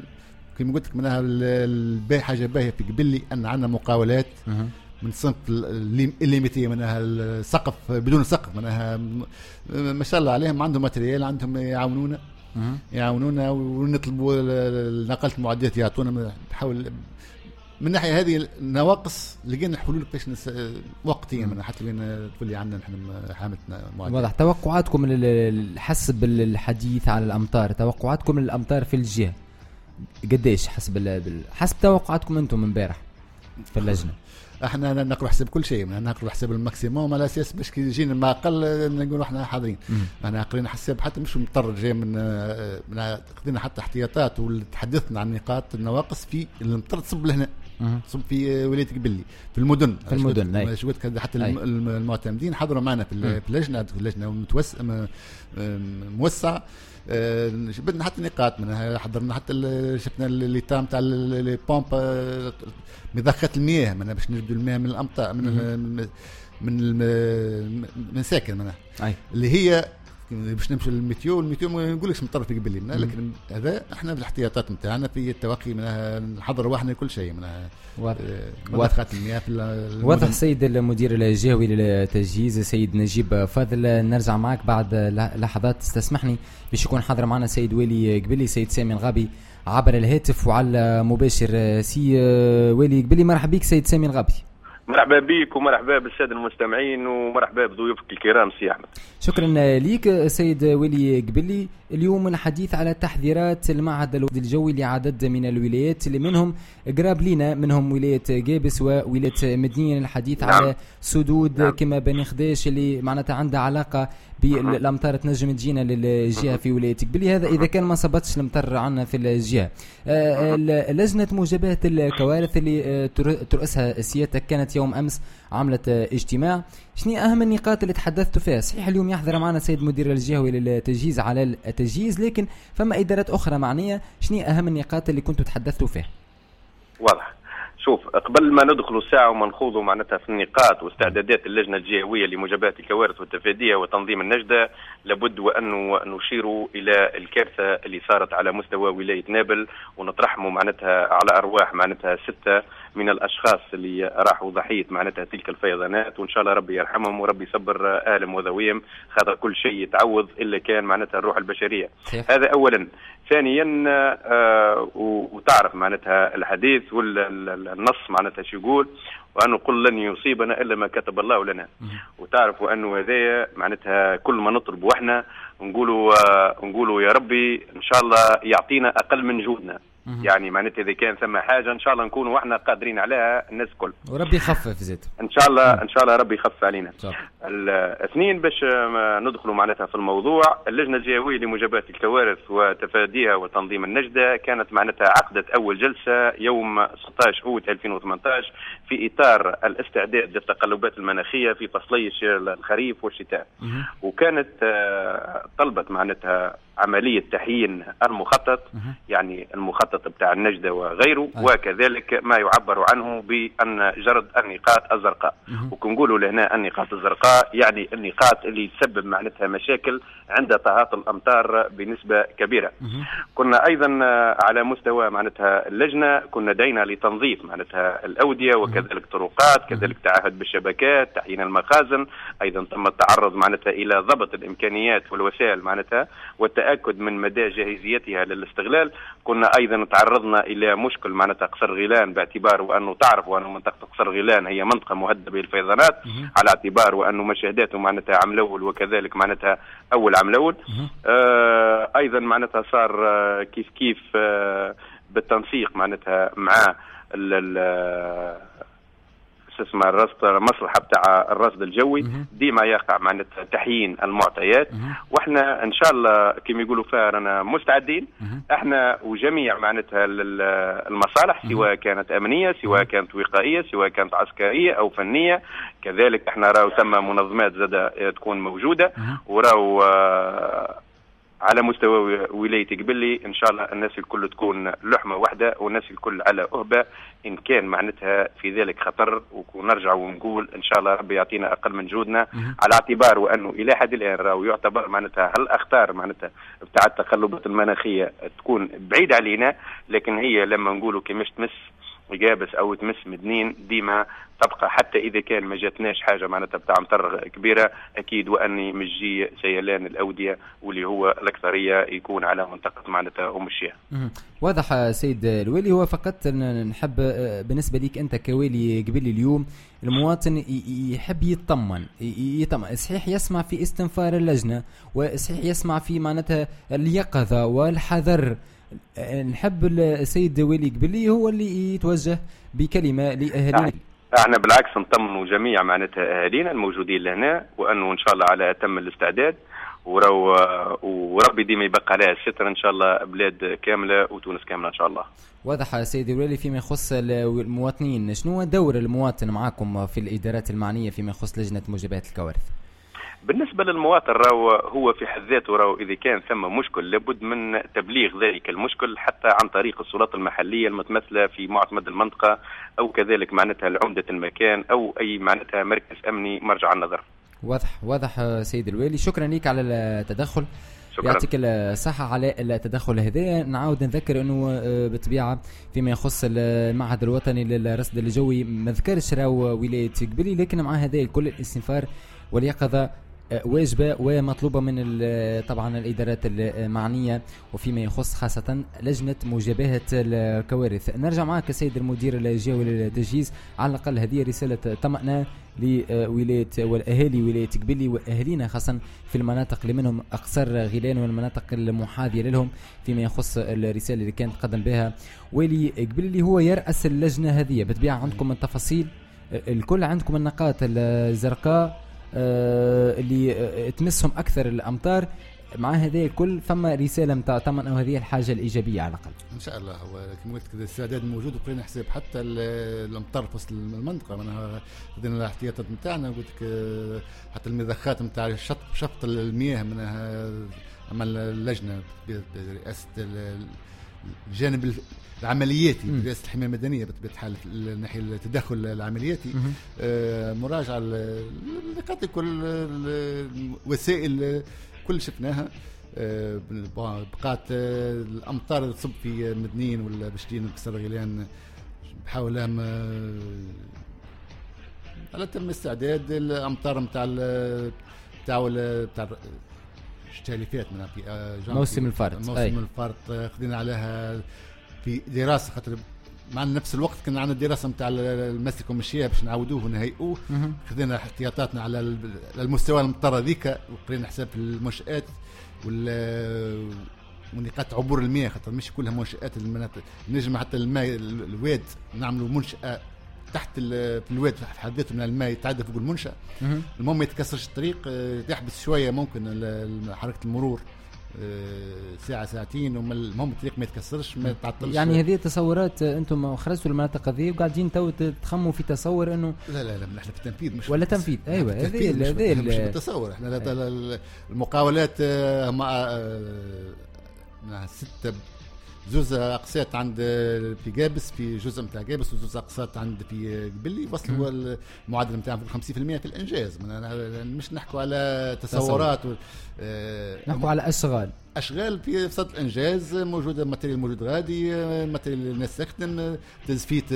كما قلت لك معناها الباهي حاجة باهية في قبلي أن عندنا مقاولات. من صنف ال- اللي- illimité معناها السقف بدون سقف. معناها ما شاء الله عليهم. عندهم matériel عندهم يعاونونا. يعاونونا ونطلبوا نقلة المعدات يعطونا نحاول من الناحيه هذه النواقص لقينا حلول باش نس... وقتيا من حتى لين تولي عندنا نحن حاملتنا معدات واضح. توقعاتكم حسب الحديث على الأمطار توقعاتكم للامطار في الجهة قديش حسب ال- حسب توقعاتكم أنتم امبارح في اللجنة؟ إحنا نقرأ حساب كل شيء من نقرأ حساب ال maximum على أساس باش كي يجينا ما أقل نقولوا إحنا حاضرين. انا قرينا حساب حتى مش مضطر جاي من من خدينا حتى احتياطات وتحدثنا عن نقاط النواقص في المضطر تصب لهنا. في ولاية قبلي في المدن. في المدن، أي. شو قلت كذا؟ حتى أي. المعتمدين حضروا معنا في اللجنة في اللجنة متوسع م- م- موسعه آه، جبنا حتى نقاط منها حضرنا حتى شفنا الليتام تاع البومب مضخات المياه منها باش نجبدوا المياه من الأمطار من من من ساكن أي. اللي هي باش نمشي لل météo ال météo ما نقولكش مضطر في قبلي لكن هذا إحنا بالاحتياطات نتاعنا في التوقي منها نحضر وإحنا كل شيء منها. واضح. آه، المياه في واضح. سيد المدير الجهوي للتجهيز سيد نجيب فاضل نرجع معك بعد لحظات. تستسمحني باش يكون حاضر معنا سيد والي قبلي سيد سامي الغابي عبر الهاتف وعلى مباشر. سي والي قبلي مرحبا بك سيد سامي الغابي. مرحبا بك ومرحبا بالسادة المستمعين ومرحبا بضيوفك الكرام سي أحمد. شكرا ليك سيد ويلي قبلي. اليوم الحديث على تحذيرات المعهد الوطني الجوي لعدد من الولايات اللي منهم قراب لينا منهم ولاية قابس وولاية مدنية. الحديث نعم. على سدود نعم. كما بني خداش اللي معناتها عندها علاقة بالأمطار تنجم تجينا للجهة في ولاية قبلي. هذا إذا كان ما صبتش المطر عنا في الجهة. آه، لجنة مجابهة الكوارث اللي آه، تر- ترأسها سيادتك كانت يوم أمس عملت اجتماع. شنو أهم النقاط اللي تحدثتوا فيها؟ صحيح اليوم يحضر معنا سيد مدير الجهوي للتجهيز على التجهيز لكن فما إدارات أخرى معنية. شنو أهم النقاط اللي كنتوا تحدثتوا فيها؟ واضح. شوف قبل ما ندخلوا ساعة وما نخوضوا معناتها في النقاط واستعدادات اللجنة الجهوية لمجابهة الكوارث والتفاديها وتنظيم النجدة لابد وأن نشير إلى الكارثة اللي صارت على مستوى ولاية نابل ونترحموا معناتها على أرواح معناتها ستة. من الأشخاص اللي راحوا ضحيه معناتها تلك الفيضانات وإن شاء الله ربي يرحمهم وربي يصبر اهلهم وذويهم خاطر كل شيء يتعوض إلا كان معناتها الروح البشرية. هذا اولا. ثانيا آه، وتعرف معناتها الحديث والنص معناتها شو يقول؟ وأنه قل لن يصيبنا إلا ما كتب الله لنا. وتعرف أنه هذايا معناتها كل ما نطلبوا إحنا نقولوا آه، نقولوا يا ربي إن شاء الله يعطينا أقل من جهدنا يعني معناتها إذا كان ثم حاجة إن شاء الله نكونوا إحنا قادرين عليها الناس الكل. وربي يخفف زيد إن شاء الله إن شاء الله ربي يخفف علينا. الاثنين باش ندخلوا معناتها في الموضوع اللجنة الجهويه لمجابهة الكوارث وتفاديها وتنظيم النجدة كانت معناتها عقدت أول جلسة يوم 16 أوت 2018 في إطار الاستعداد للتقلبات المناخية في فصلي الخريف والشتاء. وكانت آه، طلبت معناتها عملية تحيين المخطط يعني المخطط بتاع النجدة وغيره وكذلك ما يعبر عنه بأن جرد النقاط الزرقاء. وكنقولوا لهنا النقاط الزرقاء يعني النقاط اللي تسبب معناتها مشاكل عند تعاطي الأمطار بنسبة كبيرة. كنا أيضا آه، على مستوى معناتها اللجنة كنا دعينا لتنظيف معناتها الأودية وكذلك طرقات كذلك تعهد بالشبكات تحيين المخازن أيضا تم التعرض معناتها إلى ضبط الإمكانيات والوسائل معناتها والتاكد من مدى جاهزيتها للاستغلال. كنا أيضا تعرضنا إلى مشكل معناتها قصر غيلان باعتبار وأنه تعرف وان منطقة قصر غيلان هي منطقة مهددة بالفيضانات على اعتبار وأنه مشاهداته معناتها عام الأول وكذلك معناتها أول عام الأول. آه أيضا معناتها صار آه كيف كيف آه بالتنسيق معناتها مع اسمه الرصد المصلحه بتاع الرصد الجوي. ديما يقع معناتها تحيين المعطيات. وإحنا إن شاء الله كما يقولوا فيها رانا مستعدين. إحنا وجميع معناتها ال- المصالح سواء كانت أمنية سواء كانت وقائية سواء كانت عسكرية أو فنية. كذلك إحنا راهو تم منظمات زاد تكون موجودة. وراهو آه، على مستوى ولايه قبلي إن شاء الله الناس الكل تكون لحمة واحدة والناس الكل على أهبة إن كان معناتها في ذلك خطر ونرجع ونقول إن شاء الله ربي يعطينا أقل من جهودنا. على اعتبار وأنه إلى حد الآن راهو يعتبر معناتها الاخطار معناتها بتاع التقلبات المناخية تكون بعيدة علينا لكن هي لما نقولوا كمش تمس يابس أو تمس مدنين ديما تبقى حتى إذا كان ما جاتناش حاجة معناتها بتاع مطر كبيرة أكيد وأني مجي سيلان الأودية واللي هو الأكثرية يكون على منطقة معناتها أم الشيخ. واضح سيد الوالي هو فقط نحب آه، بالنسبة ليك أنت كوالي قبلي اليوم المواطن يحب يطمن يطمن صحيح يسمع في استنفار اللجنة وصحيح يسمع في معناتها اليقظة والحذر نحب السيد والي قبلي هو اللي يتوجه بكلمة لأهالينا. إحنا بالعكس نطمنوا جميع معناتها أهالينا الموجودين لهنا وأنه إن شاء الله على اتم الاستعداد. ورو وربي ديما يبقى عليها الستر إن شاء الله بلاد كاملة وتونس كاملة إن شاء الله. واضح سيدي الوالي فيما يخص المواطنين. شنو دور المواطن معكم في الإدارات المعنية فيما يخص لجنة مجابهة الكوارث؟ بالنسبة للمواطن راهو هو في حد ذاته راهو إذا كان ثم مشكل لابد من تبليغ ذلك المشكل حتى عن طريق السلطات المحلية المتمثله في معتمد المنطقة أو كذلك معناتها لعمدة المكان أو أي معناتها مركز أمني مرجع النظر. واضح واضح سيد الوالي شكرا لك على التدخل شكرا. يعطيك الصحة على التدخل هذا نعاود نذكر أنه آه، بالطبيعة فيما يخص المعهد الوطني للرصد الجوي ما ذكرش راهو ولاية قبلي لكن مع هذا الكل الاستنفار واليقظة آه، واجبة ومطلوبة من ال- طبعا الإدارات المعنية وفيما يخص خاصة لجنة مجابهة الكوارث. نرجع معك سيد المدير الجهوي للتجهيز. على الأقل هذه رسالة طمأنة لولاية والأهالي ولاية قبلي وأهالينا خاصة في المناطق اللي منهم أقصر غيلان والمناطق المحاذية لهم فيما يخص الرسالة اللي كانت قدم بها والي قبلي اللي هو يرأس اللجنة هذه. بالطبيعة عندكم التفاصيل. الكل عندكم النقاط الزرقاء. آه، اللي آه، تمسهم أكثر الأمطار. مع هذا الكل فما رسالة نتاع طمن أو هذه الحاجة الإيجابية على الأقل. إن شاء الله. هو كما قلت كذا الاستعداد موجود وقرينا حساب. حتى ال- الأمطار في وسط المنطقة معناها خذينا الاحتياطات نتاعنا قلت لك آه، حتى المضخات نتاع شط شفط المياه منها عمل اللجنه برئاسة ال- الجانب ال- العملياتي مم. برئاسة الحماية المدنية بطبيعه الحال الناحيه التدخل العملياتي آه، مراجعة ل- لنقاط كل الوسائل كل شفناها آه، بقات آه، الأمطار اللي تصب في مدنين ولا بشتين بكسر غيلان بحاول على تم استعداد الأمطار نتاع بتاع بتاع الشتاء اللي فات في. موسم الفرد، موسم. الفرد آه، خدينا عليها في دراسة خاطر مع نفس الوقت كان عندنا دراسة نتاع المسلك ومشيها باش نعاودوه ونهيئوه. خذينا احتياطاتنا على ال- المستوى المضطر هذيك وقرينا حساب المنشآت وال ونقاط عبور المياه خاطر مش كلها منشآت المناطق نجم حتى الماء ال- الواد نعملوا منشأة تحت في الواد في حد ذاته من الماء يتعدى فوق المنشا مهم. المهم ما يتكسرش الطريق آه، تحبس شوية ممكن حركة المرور ساعة ساعتين المهم الطريق ما يتكسرش ما تعطلش يعني هذه تصورات آه، أنتم خرجتوا المناطق هذه وقاعدين تو تخموا في تصور إنه لا لا لا إحنا في التنفيذ مش ولا تنفيذ، أيوة، في هذه هذه مش ال- في التصور إحنا لا- المقاولات آه، مع آه، مع ستة زوز اقساط عند في جابس في جزء نتاع جابس وزوز اقساط عند في قبلي. وصلوا المعدل نتاعهم في 50% في الإنجاز. مش نحكوا على تصورات و- آه، نحكوا على أشغال. أشغال في صدد الإنجاز موجوده matériel موجود غادي آه، matériel الناس تخدم آه، تزفيت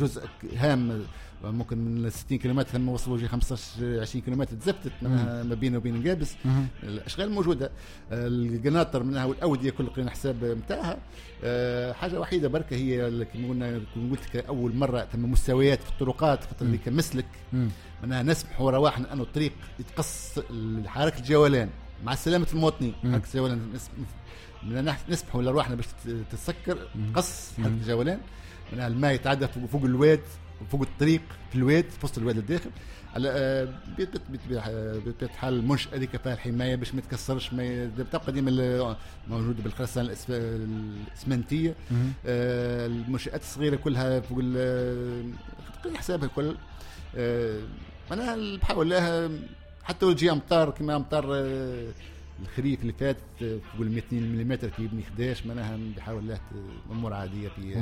جزء هام ممكن من 60 كيلومتر لما وصلوا جي 15 20 كيلومتر تزفتت ما بينه وبين قابس. الأشغال موجودة. آه، القناطر منها والأودية كل قرينا حساب نتاعها آه، حاجة وحيدة بركة هي اللي كما قلنا كما قلت لك أول مرة ثم مستويات في الطرقات خاطر هذيك مسلك مم. معناها نسمحوا رواحنا أنه الطريق يتقص حركة الجولان مع سلامة المواطنين. حركة الجولان نسمحوا لرواحنا باش تت- تتسكر قص حركة الجولان. معناها الماء يتعدى فوق الواد. فوق الطريق في الواد في وسط الواد للداخل على آه، بيت- بيت- بيت- آه، بيت حال المنشأة هذيك فيها الحماية باش ما يتكسرش ما بتبقى ديما ال- موجودة بالخرسانة الأسف- الإسمنتية. مهم. آه، المنشآت الصغيرة كلها فوق حسابها الكل. آه، معناها بحاول لها حتى لو تجي امطار كما امطار آه، الخريف اللي فات ال 200 ملم في ابن 11 معناها لها ت- امور عادية في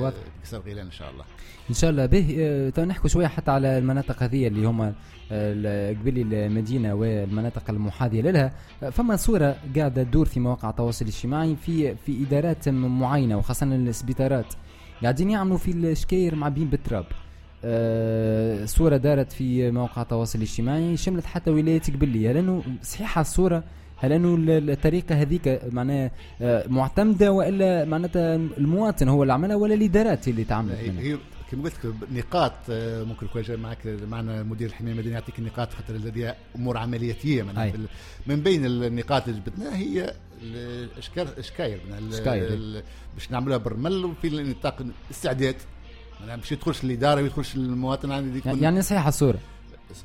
كسر غيلان إن شاء الله. إن شاء الله. به آه، تو نحكوا شوية حتى على المناطق هذه اللي هما آه، قبل المدينة والمناطق المحاذية لها. فما صورة قاعدة تدور في مواقع التواصل الاجتماعي في في إدارات معينة وخاصة السبيطارات. قاعدين يعملوا في الشكاير معبين بالتراب آه، صورة دارت في مواقع التواصل الاجتماعي شملت حتى ولاية قبلية لأنه صحيحة الصورة هل أنه ال- الطريقة هذيك معناها آه، معتمدة وإلا معناتها المواطن هو اللي عملها ولا الادارات اللي تعملت هي كما قلت لك نقاط آه، ممكن يكون جاي معك معنا مدير الحماية المدنية يعطيك النقاط خاطر لديها أمور عملياتية من, من بين النقاط اللي جبتناها هي الاشكال اشكاير باش نعملوها بالرمل وفي نطاق استعداد معناها باش يدخلش الإدارة ويدخلش المواطن عندي يعني صحيحة الصورة.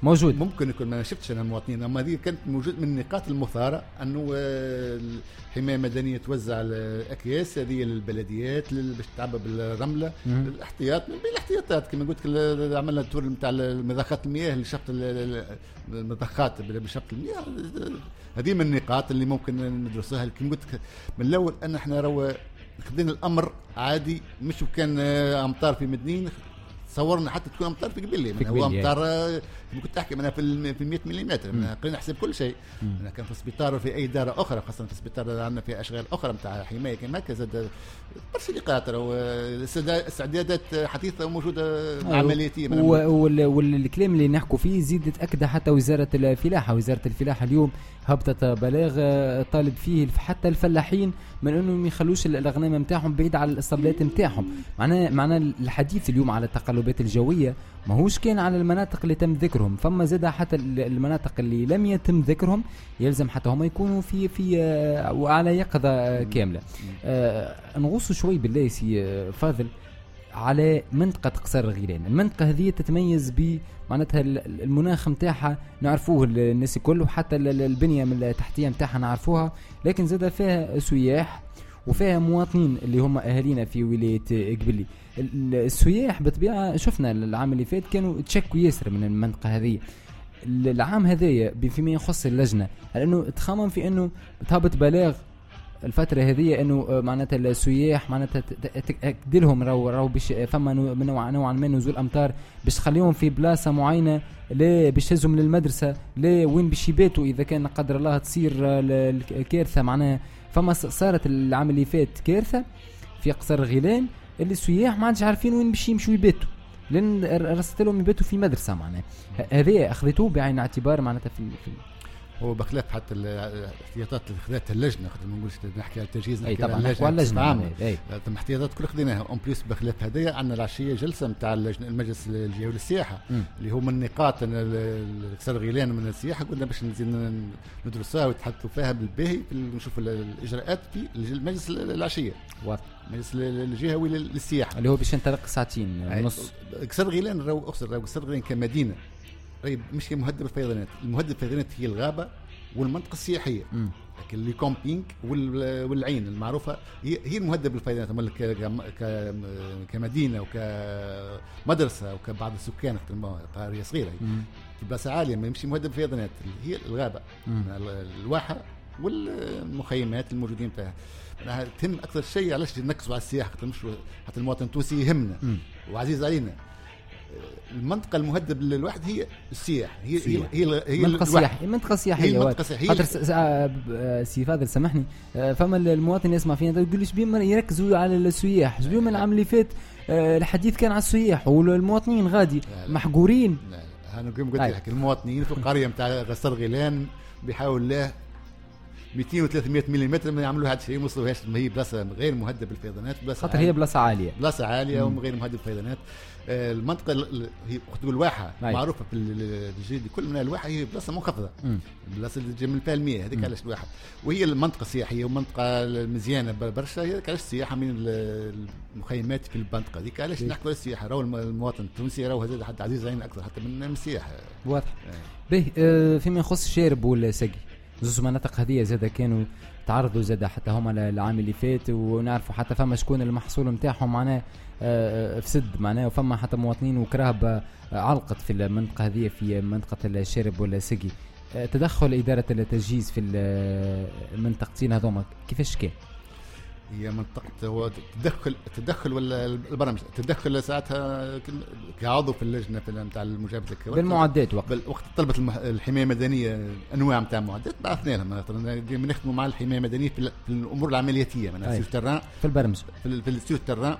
موجود. ممكن يكون ما شفتش أنا المواطنين أما هذه كانت موجود من النقاط المثارة أنه الحماية المدنية توزع الأكياس هذه للبلديات لل- باش تعبى بالرملة. الاحتياط من بين الاحتياطات كما قلت لك عملنا التور نتاع مضخات المياه ال- المضخات بشفط المياه. هذه من النقاط اللي ممكن ندرسها. كما قلت لك من الأول أن إحنا رو خدينا الأمر عادي مش كان آه، أمطار في مدنين تصورنا حتى تكون امطار في قبلي في هو قبلي، امطار آه، كما كنت تحكي منها في ال- في 100 ملم قرينا حساب كل شيء. منها كان في السبيطار وفي أي دار أخرى خاصة في السبيطار عندنا في أشغال أخرى نتاع حماية كما هكا زاد برشا راهو استعدا- استعدادات حديثة وموجوده عملياتيه من و- وال- والكلام اللي نحكوا فيه زيد تاكد حتى وزارة الفلاحة. وزارة الفلاحة اليوم هبطت بلاغ آه، طالب فيه حتى الفلاحين من إنه ما يخلوش ال- الاغنام نتاعهم بعيد على الاسطبلات نتاعهم معناه معناه الحديث اليوم على التقلبات الجوية ماهوش كان على المناطق اللي تم ذكرهم. فما زاد حتى ال- المناطق اللي لم يتم ذكرهم يلزم حتى هم يكونوا في في آه، وعلى يقظة كاملة. آه، نغوصوا شوي بالله سي آه، فاضل. على منطقة قصر الغيلان. المنطقة هذه تتميز ب معناتها ال- المناخ نتاعها نعرفوه ال- الناس الكل وحتى ال- ال- البنية من التحتية نتاعها نعرفوها لكن زاد فيها سياح وفيها مواطنين اللي هم أهالينا في ولاية قبلي. ال- ال- السياح بطبيعه شفنا العام اللي فات كانوا تشكوا ياسر من المنطقة هذه. ال- العام هذايا فيما يخص اللجنة لأنه تخمم في أنه تهبط بلاغ الفترة هذه إنه آه، معناتها السياح معناتها ت- ت- تأكد لهم راهو راهو باش فما نوع- من نوع نوعا ما نزول أمطار باش تخليهم في بلاصة معينة لا باش تهزهم للمدرسة لا وين باش يباتوا إذا كان قدر الله تصير آه، ال- الكارثة. معناها فما صارت العام اللي فات كارثة في قصر غيلان اللي السياح ما عادش عارفين وين باش يمشوا يباتوا لأن رصت لهم يباتوا في مدرسة معناها. ه- هذا اخذتوه بعين الاعتبار معناتها في, في هو بخلاف حتى ال- الاحتياطات اللي خذتها اللجنة خاطر ما نقولش نحكي على التجهيز أي نحكي طبعا نحكوا على اللجنة. أي. ثم احتياطات كل خذيناها أون بليس بخلاف هذايا عندنا العشية جلسة نتاع اللجنة المجلس الجهوي للسياحة. اللي هو من نقاط ال- ال- الأكثر غيلان من السياحة قلنا باش نزيد ندرسوها ونتحدثوا فيها بالباهي نشوف ال- الإجراءات في المجلس ال- العشية. واضح. المجلس ال- الجهوي لل- للسياحة. اللي هو باش ينطلق ساعتين ونص أكثر غيلان أكثر غيلان كمدينة. راهي مش هي مهدب الفيضانات المهدب الفيضانات هي الغابة والمنطقة السياحية. مم. لكن اللي كومبينج وال- والعين المعروفة هي ك- ك- كمدينة وكمدرسه وكبعض السكان صغيرة هي. مم. في بلاصه عالية ما يمشي مهدب الفيضانات اللي هي الغابة. الواحة والمخيمات الموجودين فيها. معناها تهم أكثر شيء علاش نركزوا على السياحة خاطر مش حتى المواطن التونسي يهمنا. وعزيز علينا. المنطقة المهدب للواحد هي السياح هي السياح. هي هي, منطقة سياحية هي المنطقة واضح. السياحية. خاطر آه، آه، سي فاضل سامحني آه، فما المواطن يسمع فينا يقول ليش بيهم يركزوا على السياح إيش بيهم العام اللي فات الحديث كان على السياح والمواطنين غادي لا، لا. محقورين لا لا أنا قلت. لك المواطنين في القرية نتاع غسر غيلان بيحاول الله 200 و 300 ملم ما يعملوا هذا الشيء ما يوصلوهاش هي بلاصة غير مهدب بالفيضانات بلاصة خاطر هي بلاصة عالية. بلاصة عالية وغير مهدد بالفيضانات. آه، المنطقة ال- ال- هي وقت تقول الواحة أي. معروفة في ال- ال- الجيل كل من الواحة هي بلاصة منخفضة. البلاصه اللي تجي من المياه هذيك علاش الواحة. وهي المنطقة السياحية ومنطقة مزيانة بر- برشا. هي علاش السياحة من ال- المخيمات في المنطقة هذيك؟ علاش إيه. نحكوا على السياحة؟ راهو الم- المواطن التونسي راهو هذا حتى عزيز علينا أكثر حتى من السياحه واضح. آه. به آه، فيما يخص الشارب والسقي زوز مناطق هذه زاد كانوا تعرضوا زاد حتى هما العام اللي فات ونعرفوا حتى فما شكون المحصول نتاعهم معناه آه، فسد معناه وفما حتى مواطنين وكراهب آه، علقت في المنطقة هذه في منطقة الشارب والسقي آه، تدخل إدارة التجهيز في ال- المنطقتين هذوما كيفاش كان؟ هي منطقة هو تدخل تدخل ولا البرامج تدخل ساعتها كعضو في اللجنة في نتاع المجابهة الكوارث بالمعدات وقت. وقت طلبت. الحماية المدنية أنواع نتاع معدات بعثنا لهم ديما نخدموا مع الحماية المدنية في, ال- في الأمور العملياتية. معناها في ال terrain في البرمج في, في ال sur le terrain.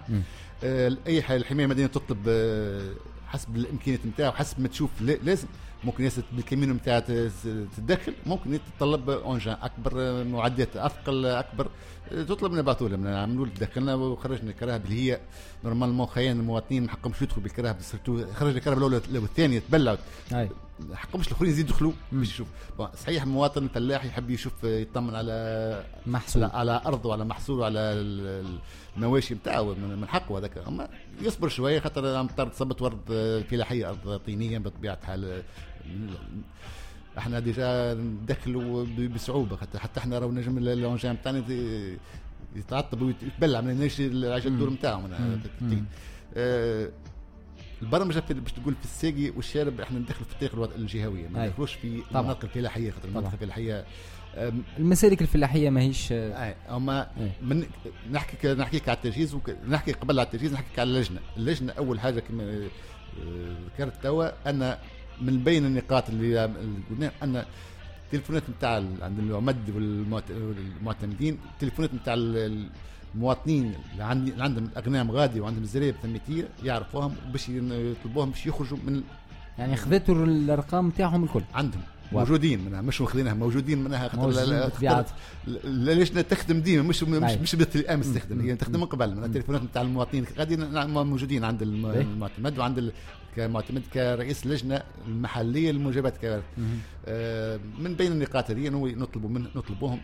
آه أي حاجة الحماية المدنية تطلب آه حسب الإمكانيات نتاعو حسب ما تشوف لا- لازم. ممكن ياسر بالكمين نتاع تتدخل ممكن تتطلب engin أكبر آه، معدات أثقل آه، أكبر. آه، تطلب نبعثوا لهم نعملوا تدخلنا وخرجنا الكراهب اللي هي normalement خيان المواطنين ما حقهمش يدخلوا بالكراهب surtout خرج الكراهب الأولى والثانيه تبلعوا أي. حقهمش الأخرين يزيدوا يدخلوا. باش يشوف. صحيح المواطن الفلاح يحب يشوف يطمن على محصول. على, على أرضه وعلى محصوله ال- المواشي نتاعو من حقه هذاك. أما يصبر شوية خاطر أمطار تصبت ورد فلاحية أرض طينية بطبيعه الحال إحنا ديجا ندخلوا بصعوبة حتى حتى إحنا راهو نجم اللونجان نتاعنا يت- يتعطب ويتبلع ما لناش العجل الدور. مم. آه، البرمجة باش تقول في الساقي والشارب إحنا ندخلوا في الوط- الجهوية ما. ندخلوش في. المناطق الفلاحية خاطر المناطق. الفلاحية المسالك الفلاحية ماهيش آه، أي أما أي. من نحكي ك- نحكيك على التجهيز وك... نحكي قبل على التجهيز نحكيك على اللجنة، اللجنة أول حاجة كما آه، ذكرت توا أن من بين النقاط اللي قلناها أن التليفونات نتاع عند العمد والمعت- والمعتمدين التليفونات نتاع ال- المواطنين اللي عندهم الاغنام غادي وعندهم الزراير الثميتيه يعرفوهم باش يطلبوهم باش يخرجوا من يعني خذيتوا الأرقام نتاعهم الكل عندهم. موجودين منها مش واخذينها موجودين منها خاطر ليش تخدم ديما مش مش أي. مش بدات الان تخدم. هي تخدم من قبل من التليفونات نتاع المواطنين غادي موجودين عند. المعتمد وعند كمعتمد كرئيس اللجنة المحلية لمجابهه الكوارث. آه، من بين النقاط هذه انه نطلبوا من نطلبوهم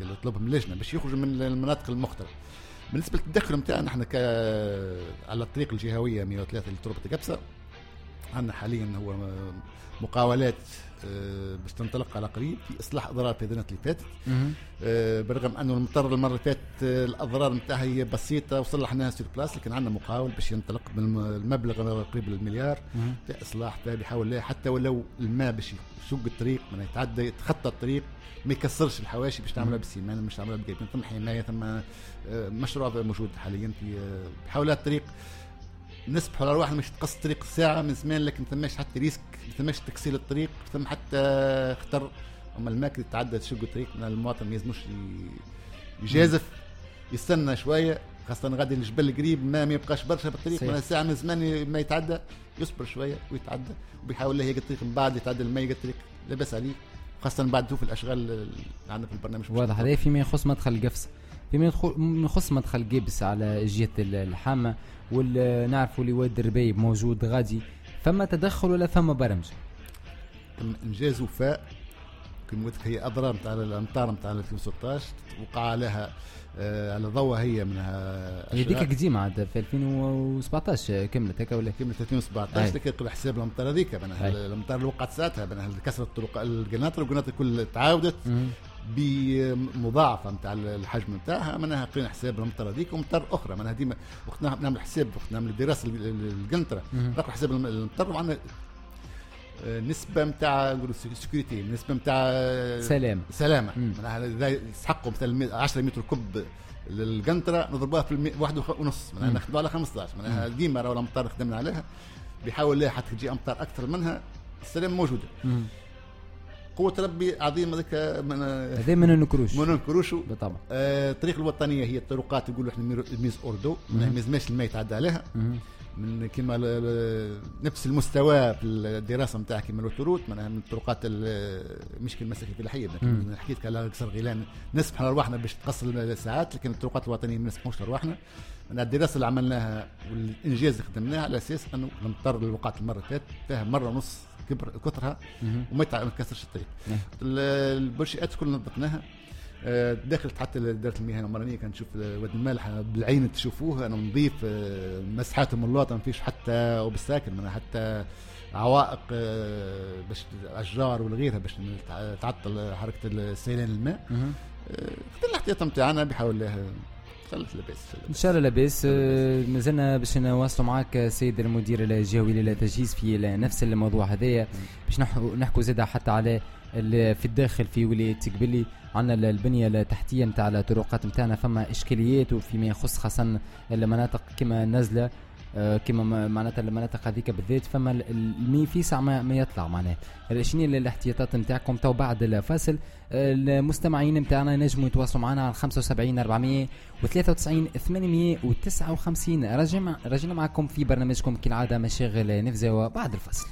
نطلبهم اللجنة باش يخرجوا من المناطق المختلفه بالنسبة للتدخل نتاعنا إحنا ك على الطريق الجهوية 103 اللي تربط قبصه عندنا حاليا هو مقاولات باش تنطلق على قريب في إصلاح أضرار الفيضانات اللي فاتت. آه، بالرغم أنه المطر المره اللي فاتت آه، الأضرار نتاعها هي بسيطة وصلحناها سير بلاس لكن عندنا مقاول باش ينطلق بالمبلغ قريب للمليار مهم. في إصلاح بيحاول الله حتى ولو الماء باش يشق الطريق من يتعدى يتخطى الطريق ما يكسرش الحواشي باش تعملها بالسيمان مش تعملها بالجايبين ثم حماية ثم آه، مشروع موجود حاليا في آه، بحاولات الطريق نسبح على الواحد مش تقص طريق ساعة من زمان لكن ثماش حتى ريسك ثماش تكسير الطريق ثم حتى خطر أما الماء يتعدى تشق الطريق من المواطن ما يلزموش يجازف يستنى شوية خاصة غادي الجبل قريب ما ما يبقاش برشا بالطريق. معناها ساعة من زمان ما يتعدى يصبر شوية ويتعدى وبيحاول له يلقى الطريق من بعد يتعدى الماء يلقى الطريق لاباس عليه خاصة بعد في الأشغال اللي عندنا في البرنامج. واضح. هذا فيما يخص مدخل القفص فيما يخص مدخل قبس على جهة ال- ونعرفوا اللي واد الربيب موجود غادي فما تدخل ولا فما برمج تم إنجاز وفاء كما قلت لك هي اضرار نتاع الأمطار نتاع 2016 وقع عليها آه على ضوء هي منها هذيك. قديمة عاد في 2017 كملت هكا ولا كملت 2017 أي. لكن قبل حساب الأمطار هذيك. الأمطار اللي وقعت ساعتها كسرت الطرق القناطر والقناطر كل تعاودت. بمضاعفة نتاع الحجم نتاعها معناها قرينا حساب الامطار هذيك وامطار أخرى معناها ديما وقت نعم- نعمل حساب وقت نعمل دراسة القنطره. نقرأ حساب الم- الامطار وعندنا نسبة نتاع نقولوا sécurité نسبة نتاع سلام سلامة. معناها إذا يسحقوا مثلا مي- 10 mètre cube للقنطرة نضربوها في المي... واحد ونص معناها. ناخذوها على 15 معناها ديما راهو الامطار خدمنا عليها بيحاول لها حتى تجي أمطار أكثر منها السلام موجودة مم. قوة ربي عظيمة ذيك من هذا ما ننكروش. ما ننكروشو بالطبع. آه، الطريق الوطنية هي الطرقات يقولوا إحنا mise hors d'eau. ما يلزمش الماء يتعدى عليها. من كما نفس المستوى في الدراسة نتاعها كما ال autoroute معناها من الطرقات ال- مش المساكن الفلاحيه مم. لكن حكيت على قصر غيلان نسمح لارواحنا باش تقصر الساعات لكن الطرقات الوطنية ما نسمحوش لارواحنا من الدراسة اللي عملناها والإنجاز اللي خدمناه على أساس أنه اللي وقعت المرة فاتت فيها مرة ونص كبر كثرها. وما تكسرش الطريق نعم. ال- البرشئات كلها نظفناها آه، داخل حتى دارة المياه العمرانية كان نشوف واد المالح بالعين تشوفوه أنا نظيف آه، مسحات الملاطة ما فيش حتى من حتى عوائق آه، باش اشجار والغيرها باش تع- تعطل حركة السيلان الماء مم. آه، خدنا الاحتياط نتاعنا بحاول له خلت لاباس إن شاء الله لاباس. آه، مازلنا باش نواصلوا آه، سيد المدير الجهوي للتجهيز في نفس الموضوع هذايا. باش نحكوا زاده حتى على في الداخل في ولاية تقبلي عندنا البنية التحتية نتاع الطرقات نتاعنا. فما إشكاليات وفيما يخص خاصة المناطق كما نزله كما م- معناتها المناطق هذيك بالذات فما ال- ال- المي في ساعة ما, ما يطلع معناها. شنو الاحتياطات نتاعكم تو بعد الفاصل. آه، المستمعين نتاعنا ينجموا يتواصلوا معنا على 75 400 و93 859 رجعنا رجعنا معكم في برنامجكم كالعادة مشاغل نفزه بعد الفصل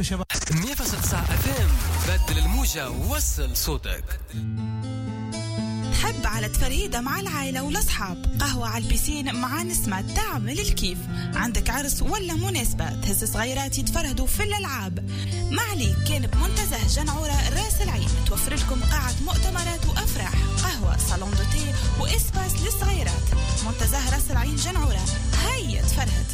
احسنتوا شباب. 100.9 FM بدل الموجة ووصل صوتك. تحب على تفرهيدة مع العائلة والأصحاب. قهوة على ال piscine مع نسمة تعمل الكيف عندك عرس ولا مناسبة تهز صغيرات يتفرهدوا في الألعاب. ما عليك كان بمنتزه جنعورة راس العين. توفر لكم قاعة مؤتمرات وأفراح. قهوة salon de thé و espace للصغيرات. منتزه راس العين جنعورة. هيا تفرهد.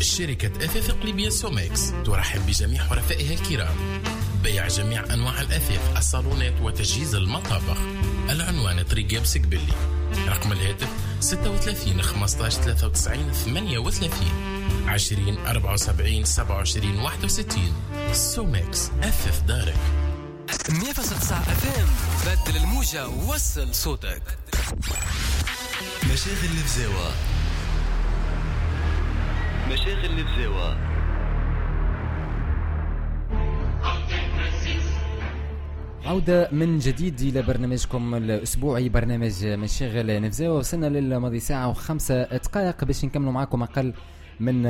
شركة أثاث إقليمية سوميكس ترحب بجميع حرفائها الكرام. بيع جميع أنواع الأثاث الصالونات وتجهيز المطابخ. العنوان طريق قابس قبلي. رقم الهاتف 36 15 93 38 20 74 27 61 سوميكس أثاث دارك. 100.9 FM. بدل الموجة ووصل صوتك. مشاغل الفزاوة. مشاغل الفزاوة عودة من جديد إلى برنامجكم الأسبوعي برنامج مشاغل نفزاوة. وصلنا للماضي ساعة وخمسة دقائق. باش نكملوا معكم أقل من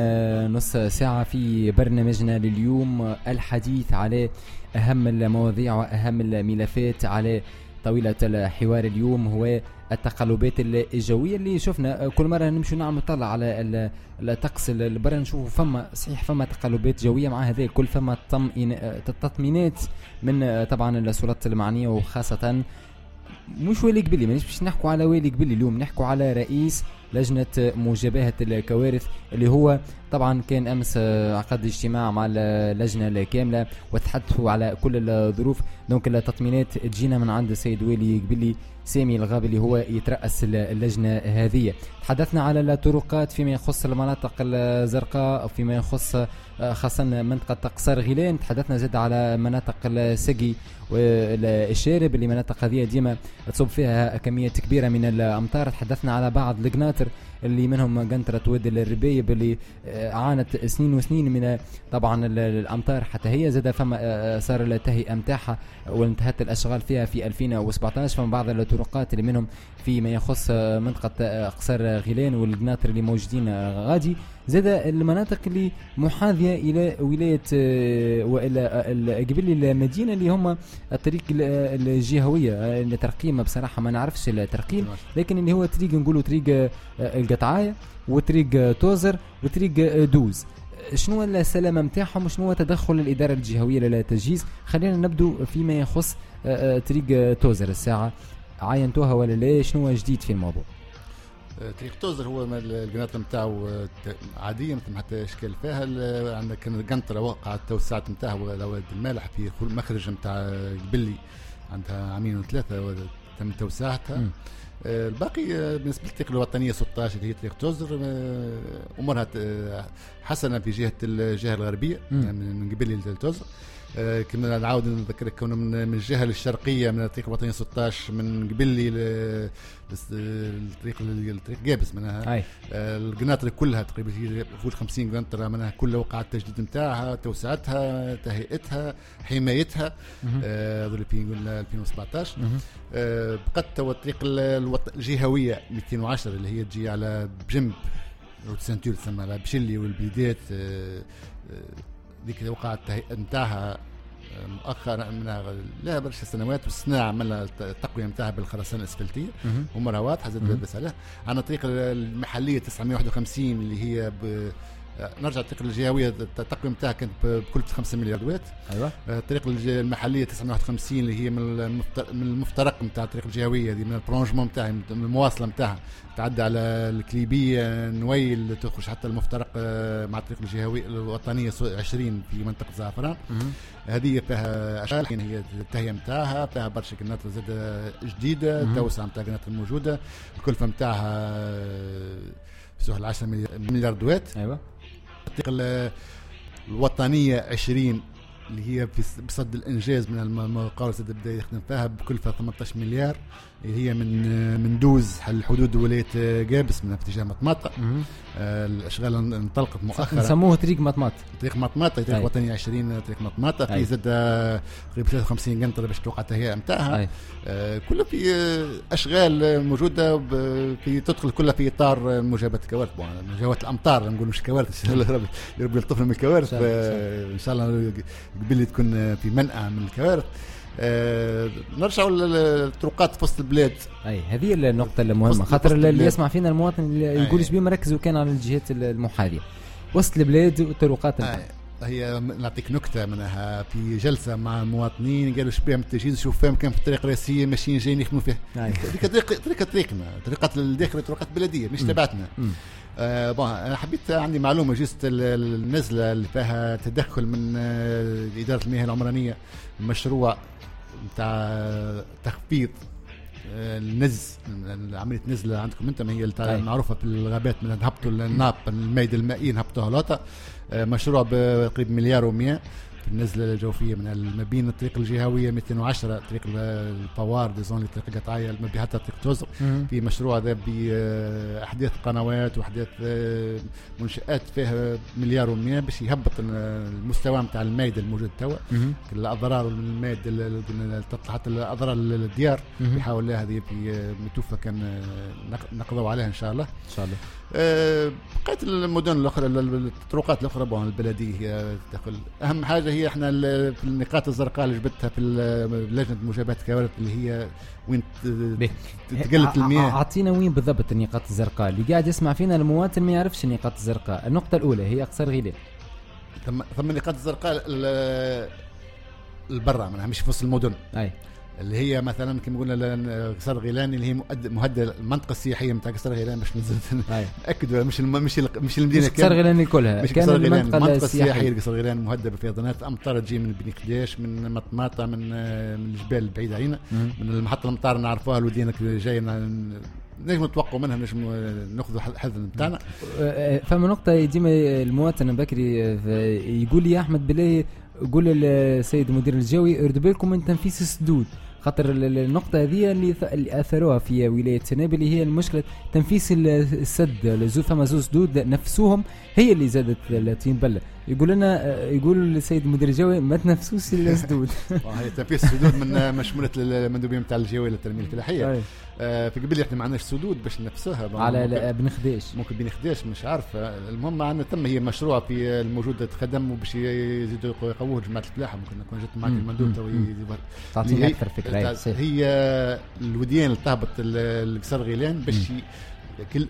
نص ساعة في برنامجنا لليوم الحديث على أهم المواضيع وأهم الملفات على طاولة الحوار اليوم هو التقلبات الجوية اللي شفنا آه، كل مرة نمشي نعمل طلع على ال- الطقس اللي برا نشوفوا فما صحيح فما تقلبات جوية. مع هذا كل فما آه، تطمينات من آه، طبعا السلطات المعنية وخاصة مش والي قبلي مانيش باش نحكوا على والي قبلي اليوم نحكوا على رئيس لجنة مجابهة الكوارث اللي هو طبعا كان أمس عقد اجتماع مع اللجنة الكاملة وتحدثوا على كل الظروف. دونك التطمينات تجينا من عند السيد والي قبلي. سامي الغابي اللي هو يترأس اللجنة هذه. تحدثنا على الطرقات فيما يخص المناطق الزرقاء فيما يخص آه، خاصة منطقة قصر غيلان. تحدثنا زاد على مناطق السقي والشارب اللي مناطق هذه ديما تصب فيها كميات كبيرة من الأمطار. تحدثنا على بعض القناطر اللي منهم قنطرة واد الربيب اللي آه، عانت سنين وسنين من طبعا ال- الأمطار حتى هي زاد فما آه، صار التهيئة متاعها وانتهت الأشغال فيها في 2017 فما بعض الطرقات اللي منهم فيما يخص آه، منطقة آه، قصر غيلان والقناطر اللي موجودين آه، غادي. زاد المناطق اللي محاذية إلى ولاية آه، وإلى ال- قبل المدينة اللي هم الطريق ال- الجهوية. آه، الترقيم بصراحة ما نعرفش الترقيم لكن اللي هو طريق نقولوا طريق آه، القطعاية وطريق آه، توزر وطريق آه، دوز. شنو السلامة متاعهم وشنو تدخل الإدارة الجهوية للتجهيز؟ خلينا نبدو فيما يخص آه، آه، طريق آه، توزر الساعة عاينتوها ولا لا شنو هو جديد في الموضوع؟ طريق توزر هو القناطر نتاعو آه، عادية مثل ما حتى إشكال فيها. عندك كان القنطرة وقع التوسعات نتاعها واد المالح في خل- مخرج نتاع قبلي عندها عامين وثلاثة تم توسعتها. آه، الباقي آه، بالنسبة للطريق الوطنية 16 اللي هي طريق توزر أمورها حسنة في جهة الجهة الغربية. يعني من لتوزر آه، كنا نعاود نذكرك كنا من الجهة الشرقية من الطريق الوطني 16 من قبلي الطريق الطريق جابس منها أي. آه، القناطر كلها تقريبا هي فوق 50 قنطره منها كلها وقع التجديد نتاعها توسعتها تهيئتها حمايتها. آه، هذول في قلنا 2017 مهم. آه، بقت تو الطريق الجهوية 210 اللي هي تجي على بجنب route ceinture تسمى على بشلي والبليدات آه، آه، ذيك اللي وقع التهيئه نتاعها مؤخرا من لا برشا سنوات والسنة عملنا التقوية نتاعها بالخرسانة واضحه زاد مهم. بس عليها. عندنا الطريق المحلية 951 اللي هي ب نرجع الطريق الجهوية التقويم نتاعها كانت بكل 5 مليار دوات. أيوه. الطريق الج- المحلية 951 اللي هي من المفت- من المفترق نتاع الطريق الجهوية دي من ال branchement نتاعها من المواصلة نتاعها تعدي على الكليبية نويل تخرج حتى المفترق آه، مع الطريق الجهوية الوطنية سو- 20 في منطقة زعفران. هذه فيها أشكال لكن هي التهيئة نتاعها فيها برشا قناطر زاد جديدة. التوسعة نتاع القناطر الموجوده الكلفة نتاعها سوح 10 مليار- مليار دوات. أيوه. الطريق ال- الوطنية 20 اللي هي بصد الإنجاز من الم- المقاولة زاد بدا يخدم فيها بكلفة 18 مليار. هي من من دوز حل حدود ولاية جابس من اتجاه مطماطه آه، الأشغال انطلقت مؤخرا. نسموه طريق مطماط طريق مطماطه طريق. وطني 20 طريق مطماطه أي. في زاد آه، قريب 53 قنطرة باش توقع التهيئه نتاعها أي. آه، كلها في أشغال موجودة في تدخل كلها في إطار مجابهه الكوارث. مجابهه الأمطار نقول مش كوارث. ربي يلطفنا من الكوارث. إن شاء الله. قبل تكون في منأى من الكوارث. آه، نرجعوا للطرقات في وسط البلاد أي هذه النقطة المهمة وسط- خاطر اللي. يسمع فينا المواطن اللي يقولش بيه مركزوا كان على الجهات المحاذية وسط البلاد والطرقات آه، هي نعطيك نكتة منها في جلسة مع المواطنين قالوا شبيه من التجهيز شوف فهم كان في الطريق الرئيسية ماشيين جايين يخدموا فيها أي. هذيك طريق طريقة طريقنا طريقة الداخل طرقات بلدية مش. تبعتنا. آه بون أنا حبيت عندي معلومة جست ال- النزلة اللي فيها تدخل من آه إدارة المياه العمرانية مشروع نتاع تخفيض آه، النز عملية نزلة عندكم أنتم هي التع- أي. المعروفه في الغابات من نهبطوا الناب الميد المائي نهبطوها لوطا آه، مشروع بقريب مليار و100 في النزله الجوفيه من ما بين الطريق الجهوية 210 طريق ال- البوار دي زون الطريق القطعيه ما بين حتى طريق توزر. في مشروع ذا باحداث قنوات وأحداث آه، منشآت فيها مليار و100 باش يهبط ال- المستوى نتاع المايده الموجود توا. اللي قلنا تطلع حتى الأضرار للديار مهم. بحاول الله هذه في آه، متوفى كان آه، نق- نقضوا عليها إن شاء الله. إن شاء الله. آه، بقيت المدن الأخرى ال- ال- الطرقات الأخرى بون البلدية هي تدخل أهم حاجة هي إحنا في النقاط الزرقاء اللي جبتها في لجنة مجابهة الكوارث اللي هي وين. تقلت المياه. أعطينا وين بالضبط النقاط الزرقاء؟ اللي قاعد يسمع فينا المواطن ما يعرفش النقاط الزرقاء. النقطة الأولى هي قصر غيلان ثم ثم النقاط الزرقاء ال- البرة معناها مش في وسط المدن. أي. اللي هي مثلا كما قلنا قصر غيلان اللي هي مهدده المنطقة السياحية نتاع قصر غيلان باش. ناكدوا مش الم- مش ال- مش المدينة مش قصر غيلان كلها مش كان قصر غيلان. المنطقة. السياحية لقصر غيلان مهددة بفيضانات أمطار تجي من بني قداش من مطماطة من آه، من الجبال البعيدة علينا. من المحطة الامطار نعرفوها الودينه جاية نجم نتوقعوا منها نجم ناخذوا الحذر نتاعنا. آه، فما نقطة ديما المواطن بكري آه، يقول لي يا أحمد بالله قول للسيد المدير الجوي ارد بالكم من تنفيذ السدود. خاطر ال- ال- النقطة هذه اللي اللي أثروها في ولاية سنابل هي المشكلة تنفيذ ال- السد. فما زو سدود نفسوهم هي اللي زادت الطين بلة يقول لنا آه، يقول للسيد المدير الجوي ما تنفسوش السدود هي تنفيذ السدود من مشمولة المندوبين نتاع الجوي للتنمية الفلاحية. آه في قبل إحنا ما عندناش سدود باش ننفسوها على ممكن- لا- بن خداش ممكن بين خداش مش عارف. المهم عندنا تم هي مشروع في الموجود تخدم وباش يزيدوا يقووه جماعة الفلاحه ممكن نكون جت معك. المندوب تو. يزيد- تعطينا اللي هي- الوديان اللي تهبط ال- القصر غيلان باش كل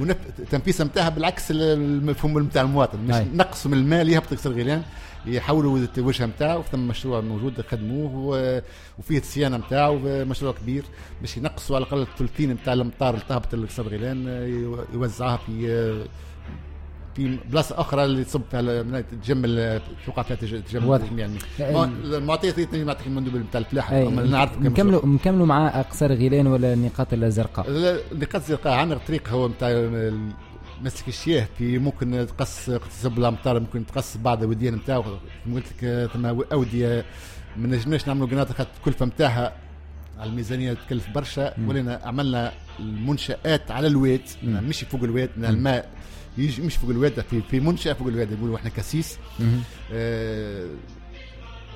منف... تنفيذها نتاعها بالعكس ال- المفهوم نتاع المواطن مش. نقصوا من المال يهبط قصر غيلان يحولوا الوجهه نتاعو ثم مشروع موجود خدموه و- وفيه الصيانه نتاعو مشروع كبير باش ينقصوا على الأقل الثلثين نتاع الامطار اللي تهبط لقصر غيلان يو- يوزعوها في في بلاصة أخرى اللي تصب فيها تجمل توقع فيها تج- تجمل واضح. يعني. المعطيات اللي نعطيك المندوب نتاع الفلاحه نكملوا نكملوا مع قصر غيلان ولا النقاط الزرقاء النقاط الزرقاء عندنا طريق هو نتاع مسلك الشياه في ممكن تقص تصب الأمطار ممكن تقص بعض الوديان نتاعو كما قلت لك ثم أودية. ما نجمناش نعملوا قناطر خاطر الكلفة نتاعها على الميزانية تكلف برشا. ولينا عملنا المنشآت على الواد. مش فوق الواد من. الماء. يجي مش فوق الواد في في منشأة فوق الواد يقولوا إحنا كسيس. آه،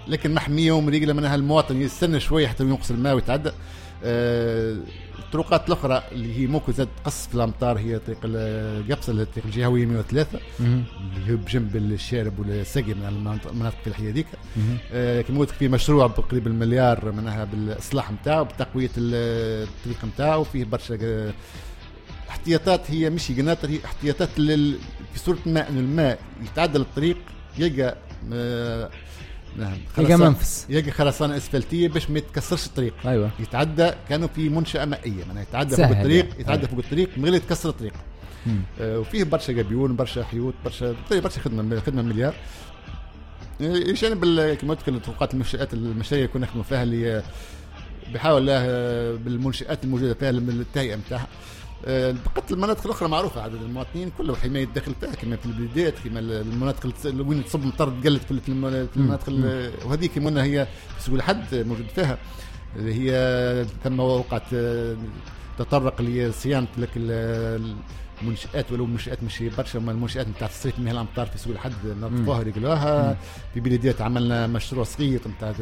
لكن محمية ومريقله منها المواطن يستنى شوية حتى ينقص الماء ويتعدى آه، الطرقات الأخرى اللي هي ممكن زاد تقص في الأمطار هي طريق القبصه هي الطريق الجهوية 103 مهم. اللي هو بجنب الشارب والسقي من المناطق الفلاحيه هذيك. آه، كما في مشروع بقريب المليار منها بالإصلاح نتاعو بتقويه ال- الطريق نتاعو فيه برشا آه، احتياطات هي مش قناطر هي احتياطات لل... في صورة ما إنه الماء يتعدى الطريق يلقى آه، نعم يلقى منفس. يلقى خرسانة أسفلتية باش ما يتكسرش الطريق أيوه يتعدى كانوا في منشأة مائية معناها يتعدى فوق الطريق يعني. يتعدى أي. فوق الطريق من غير يتكسر الطريق. آه، وفيه برشا قبيون برشا حيوط برشا طيب برشا خدمة خدمة مليار آه، جانب ال- كما قلت لك الطرقات المنشآت المشاريع كنا نخدموا فيها اللي بحاول الله آه، بالمنشآت الموجودة فيها التهيئه نتاعها بقت المناطق الأخرى معروفة عدد المواطنين كله حماية الداخل فيها كما في البلدات كما المناطق وين تصب مطر تقلت في في الم- في المناطق ال- وهذيك كما هي سوق الحد موجود فيها. اللي هي ثم وقعت تطرق لصيانة لك المنشات ولو منشآت مش برشا أما المنشآت نتاع تصريف مياه الامطار في سوق الحد نظفوها رجلوها في بلديات عملنا مشروع صغير نتاع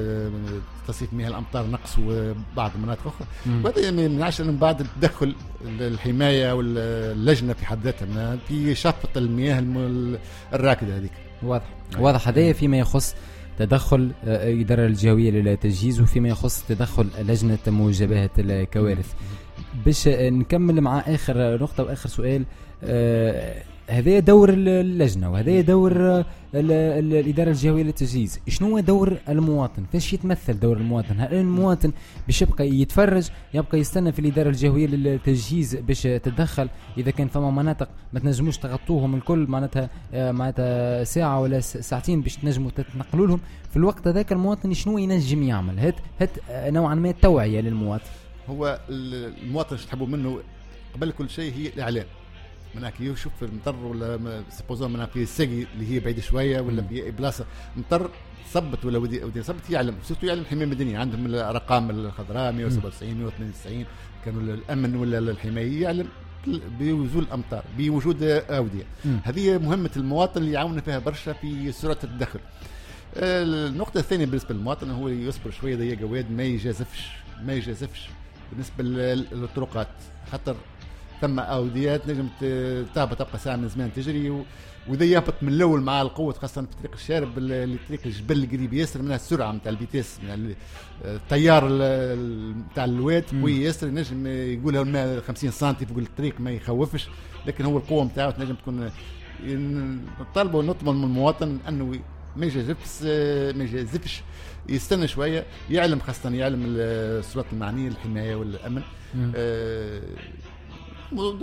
تصريف مياه الامطار نقصوا بعض المناطق أخرى. وهذا ما يمنعش من بعد تدخل الحماية واللجنة في حد ذاتها في شفط المياه الم- الراكدة هذيك. واضح. واضح. هذايا فيما يخص تدخل آه، الإدارة الجهوية للتجهيز وفيما يخص تدخل لجنة مواجهة الكوارث. باش نكمل مع آخر نقطة وآخر سؤال. آه، هذا دور اللجنة وهذا دور ال- ال- الإدارة الجهوية للتجهيز. شنو هو دور المواطن؟ فاش يتمثل دور المواطن؟ هل المواطن باش يبقى يتفرج يبقى يستنى في الإدارة الجهوية للتجهيز باش تتدخل؟ إذا كان فما مناطق ما تنجموش تغطوهم الكل معناتها آه، معناتها ساعة ولا ساعتين باش تنجموا تتنقلوا لهم في الوقت هذاك المواطن شنو ينجم يعمل؟ هات هات نوعا ما توعية للمواطن. هو ال- المواطن اللي تحبوا منه قبل كل شيء هي الاعلام منك يشوف في المطر ولا supposons منها في ساقي اللي هي بعيدة شوية ولا في بلاصة. مطر ثبت ولا ودي ودي ثبت؟ يعلم. surtout يعلم الحمايه المدنية. عندهم الأرقام الخضراء 197 192 كانوا الأمن ولا الحماية؟ يعلم. بنزول الأمطار بوجود أودية. هذه مهمة المواطن اللي يعاون فيها برشا في سرعة التدخل النقطة الثانية بالنسبة للمواطن هو يصبر شوية ضيق جواد ما يجازفش ما يجازفش. بالنسبة لل- للطرقات خاطر ثم أوديات نجم ت- تهبط تبقى ساعة من زمان تجري و- يهبط من الأول مع القوة خاصة في طريق الشارب ال- اللي طريق الجبل القريب ياسر منها السرعة نتاع الفيتيس من ال- التيار ال- ال- نتاع الواد. قوي ياسر ينجم يقولها الماء 50 سم فوق الطريق ما يخوفش لكن هو القوة نتاعو تنجم تكون نطالبوا نطلب من المواطن أنه ما يجازفش ما يجازفش يستنى شوية يعلم خاصة يعلم السلطات المعنية الحماية والأمن. آه،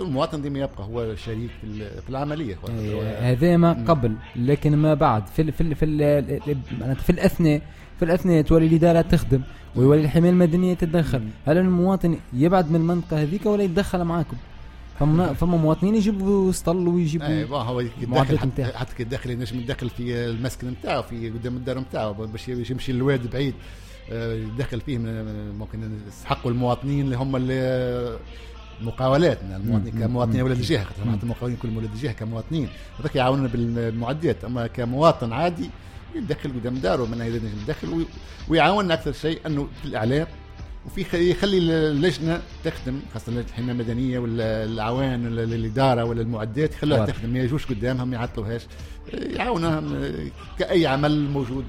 المواطن ديما يبقى هو شريك في ال- في العملية. إيه، هذا ما قبل لكن ما بعد. في ال في ال في ال معناتها في الأثناء في الأثناء تولي الإدارة تخدم ويولي الحماية المدنية تتدخل. هل المواطن يبعد من المنطقة هذيك ولا يتدخل معاكم؟ فما فما مواطنين يجيبوا اسطل ويجيبوا اي بون هو. حتى, يدخل ينجم يدخل في المسكن نتاعو في قدام الدار نتاعو باش يمشي للواد بعيد آه، يدخل فيه من- ممكن يسحقوا المواطنين اللي هم اللي مقاولات من المواطنين. كمواطنين. ولاد الجهة خاطر. حتى المقاولين كلهم ولاد الجهة كمواطنين هذاك يعاوننا بالمعدات أما كمواطن عادي يدخل قدام داره من نجم يدخل وي- ويعاوننا أكثر شيء أنه في الإعلام وفي يخلي اللجنة تخدم خاصة لجنه الحماية المدنية ولا العوان ولا الإدارة ولا المعدات يخلوها. تخدم. ما يجوش قدامهم ما يعطلوهاش. يعاونهم كأي عمل موجود.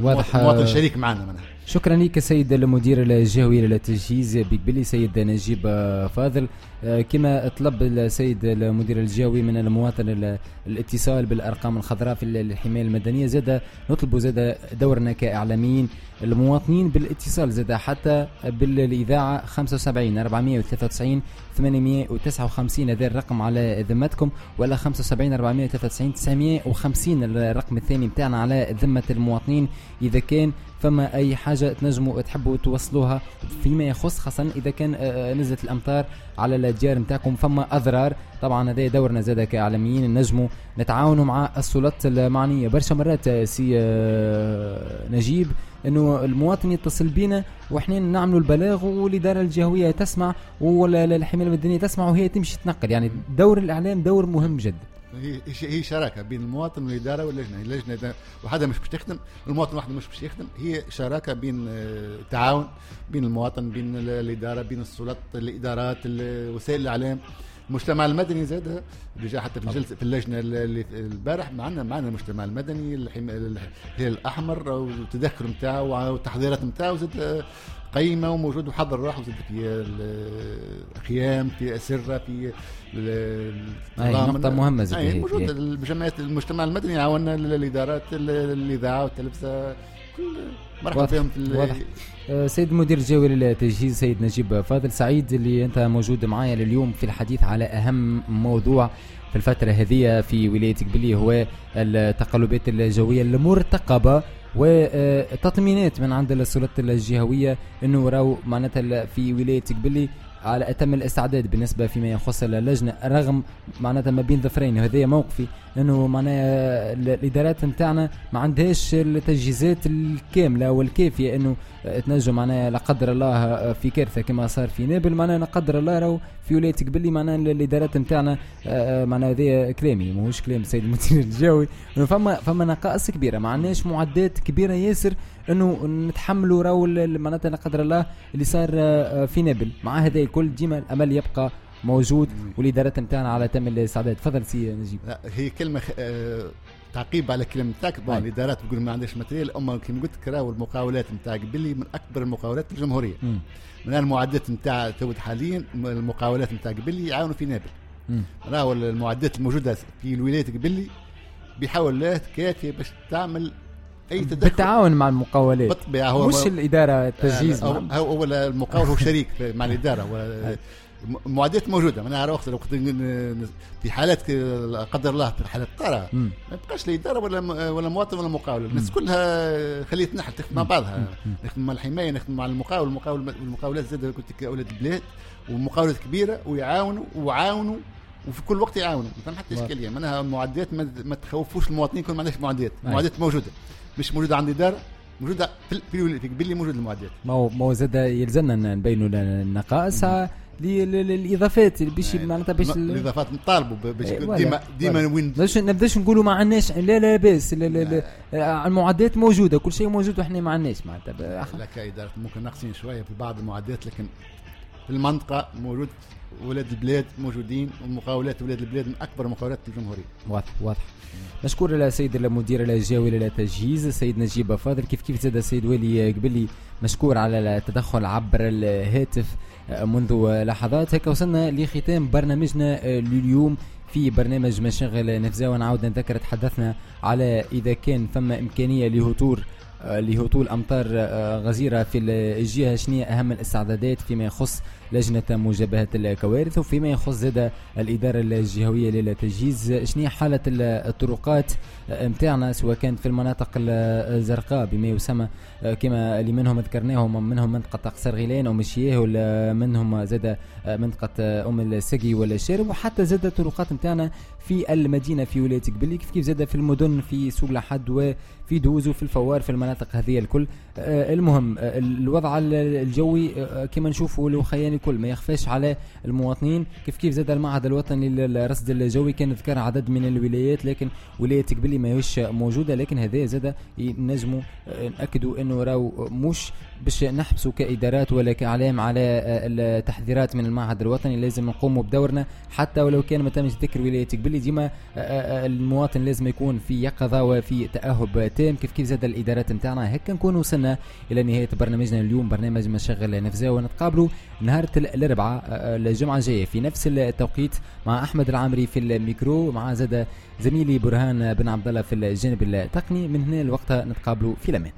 واضح. مواطن شريك معنا منها. شكرا لك سيد المدير الجهوي للتجهيز بقبلي سيد نجيب آه، فاضل. آه، كما طلب السيد المدير الجهوي من المواطن ال- الاتصال بالأرقام الخضراء في الحماية المدنية. زاد نطلب زاد دورنا كإعلاميين. المواطنين بالاتصال زاد حتى بالإذاعة 75 493 859 هذا الرقم على ذمتكم. ولا 75 493 950 الرقم الثاني بتاعنا على ذمة المواطنين. إذا كان فما أي حاجة تنجموا تحبوا توصلوها فيما يخص خاصة إذا كان آه، نزلت الأمطار على الديار نتاعكم فما أضرار. طبعا هذا دورنا زاد كاعلاميين نجموا نتعاونوا مع السلطات المعنية. برشا مرات سي آه، نجيب إنه المواطن يتصل بينا وإحنا نعملوا البلاغ والإدارة الجهوية تسمع والحماية المدنية تسمع وهي تمشي تنقل. يعني دور الإعلام دور مهم جدا. هي هي شراكة بين المواطن والإدارة واللجنة. اللجنة إذا وحده مش باش تخدم المواطن وحده مش باش يخدم. هي شراكة بين آه، تعاون بين المواطن بين ال- الإدارة بين السلطات الإدارات ال- وسائل الإعلام. المجتمع المدني زاد رجع حتى في الجلسه في اللجنة البارح معنا معنا المجتمع المدني الهلال الأحمر والتدخل نتاعو والتحضيرات نتاعو زاد آه، قيمة وموجود وحضر روحه زاد في الخيام في أسرة في. نقطة مهمة أي، هي. موجود هي. الجمعيات المجتمع المدني يعاوننا الادارات ال- الاذاعه والتلفزة كل مرحبا بهم في واضح آه، سيد المدير الجوي للتجهيز سيد نجيب فاضل سعيد اللي أنت موجود معايا اليوم في الحديث على أهم موضوع في الفترة هذه في ولاية قبلي هو التقلبات الجوية المرتقبة وتطمينات من عند السلطات الجهوية إنه راهو معناتها في ولاية قبلي على أتم الاستعداد بالنسبة فيما يخص اللجنة رغم معناتها ما بين ظفرين وهذا موقفي انه معناها ال- الإدارات نتاعنا ما عندهاش التجهيزات الكاملة والكافية إنه تنجم معناها لا قدر الله في كارثة كما صار في نابل معناها لا قدر الله راهو في ولاية قبلي معناها الإدارات نتاعنا معناها هذا كلامي ماهوش كلام السيد المدير الجوي فما فما نقائص كبيرة ما عندناش معدات كبيرة ياسر انه نتحملوا راهو معناتها لا قدر الله اللي صار آه، في نابل. مع هذا الكل ديما الامل يبقى موجود والادارات نتاعنا على أتم الاستعداد. تفضل سي نجيب. لا هي كلمة خ... آه... تعقيب على الكلام نتاعك. fr: Bon أي. الادارات تقول ما عندهاش matériel. أما كما قلت لك راهو المقاولات نتاع قبلي من أكبر المقاولات في الجمهورية. مم. من المعدات نتاع تود حاليا المقاولات نتاع قبلي يعاونوا في نابل. راهو المعدات الموجودة في الولايات قبلي بحول الله كافيه باش تعمل أي تدخل. بالتعاون مع المقاولات. بالطبيعة هو مش الإدارة التجهيز هو, مع- هو, هو المقاول هو شريك مع الإدارة. المعدات موجودة. معناها ن- ن- في حالات لا قدر الله في حالات طارئه. ما يبقاش لا إدارة ولا ولا مواطن ولا مقاول. الناس كلها خليه تنحل تخدم مع بعضها. نخدم مع الحماية نخدم مع المقاول. المقاول والمقاولات زاد قلت لك أولاد البلاد ومقاولات كبيرة ويعاونوا وعاونوا وفي كل وقت يعاونوا. ما فما حتى. إشكالية. معناها المعدات ما, تخوفوش المواطنين يكون ما عندهاش معدات. المعدات موجودة. مش موجوده عند الاداره موجوده في في قبلي موجود المعدات. ما هو ما هو زاد يلزمنا نبينوا النقائص للإضافات باش معناتها باش ال- الإضافات نطالبوا باش إيه، ديما ديما. وين باش نبداش نقولوا ما عندناش لا لا باس آه، المعدات موجودة كل شيء موجود وإحنا ما عندناش معناتها. لا كإدارة ممكن ناقصين شوية في بعض المعدات لكن في المنطقة موجود ولاد البلاد موجودين ومقاولات ولاد البلاد من أكبر المقاولات في الجمهورية. واضح واضح. مشكور السيد المدير الجاوي للتجهيز السيد نجيب فاضل. كيف كيف زاد السيد والي قبلي مشكور على التدخل عبر الهاتف منذ لحظات؟ هكا وصلنا لختام برنامجنا لليوم في برنامج مشاغل نفزاوة نعاود نذكر تحدثنا على إذا كان فما إمكانية لهطول آه، لهطول أمطار آه، غزيرة في الجهة. شنية أهم الاستعدادات فيما يخص لجنة مجابهة الكوارث وفيما يخص زاد الإدارة الجهوية للتجهيز شنية حالة الطرقات؟ متاعنا سواء كانت في المناطق الزرقاء بما يسمى كما اللي منهم ذكرناهم منهم منطقة قصر غيلان مشياه ولا منهم زاد منطقة آه، أم السقي ولا الشارب وحتى زاد الطرقات متاعنا في المدينة في ولاية قبلي كيف كيف زاد في المدن في سوق لحد وفي دوز وفي الفوار في المناطق هذه الكل. المهم الوضع ال- الجوي كما نشوفوا الخيان الكل ما يخفاش على المواطنين. كيف كيف زاد المعهد الوطني للرصد الجوي كان ذكر عدد من الولايات لكن ولاية قبلي ماهيش موجودة لكن هذا زاد نجموا آه، نأكدوا إنه راهو مش باش نحبسوا كإدارات ولا كإعلام على آه، التحذيرات من المعهد الوطني. لازم نقوموا بدورنا حتى ولو كان ما تمش ذكر ولاية قبلي ديما آه، المواطن لازم يكون في يقظة وفي تأهب تام. كيف كيف زاد الإدارات نتاعنا؟ هكا نكون وصلنا إلى نهاية برنامجنا اليوم. برنامج مشغل نفزا ونتقابلوا نهار الأربعاء آه، الجمعة الجاية. في نفس التوقيت مع أحمد العامري في الميكرو مع زاد زميلي برهان بن عبد الله في الجانب التقني. من هنا لوقتها نتقابلوا في الأمان.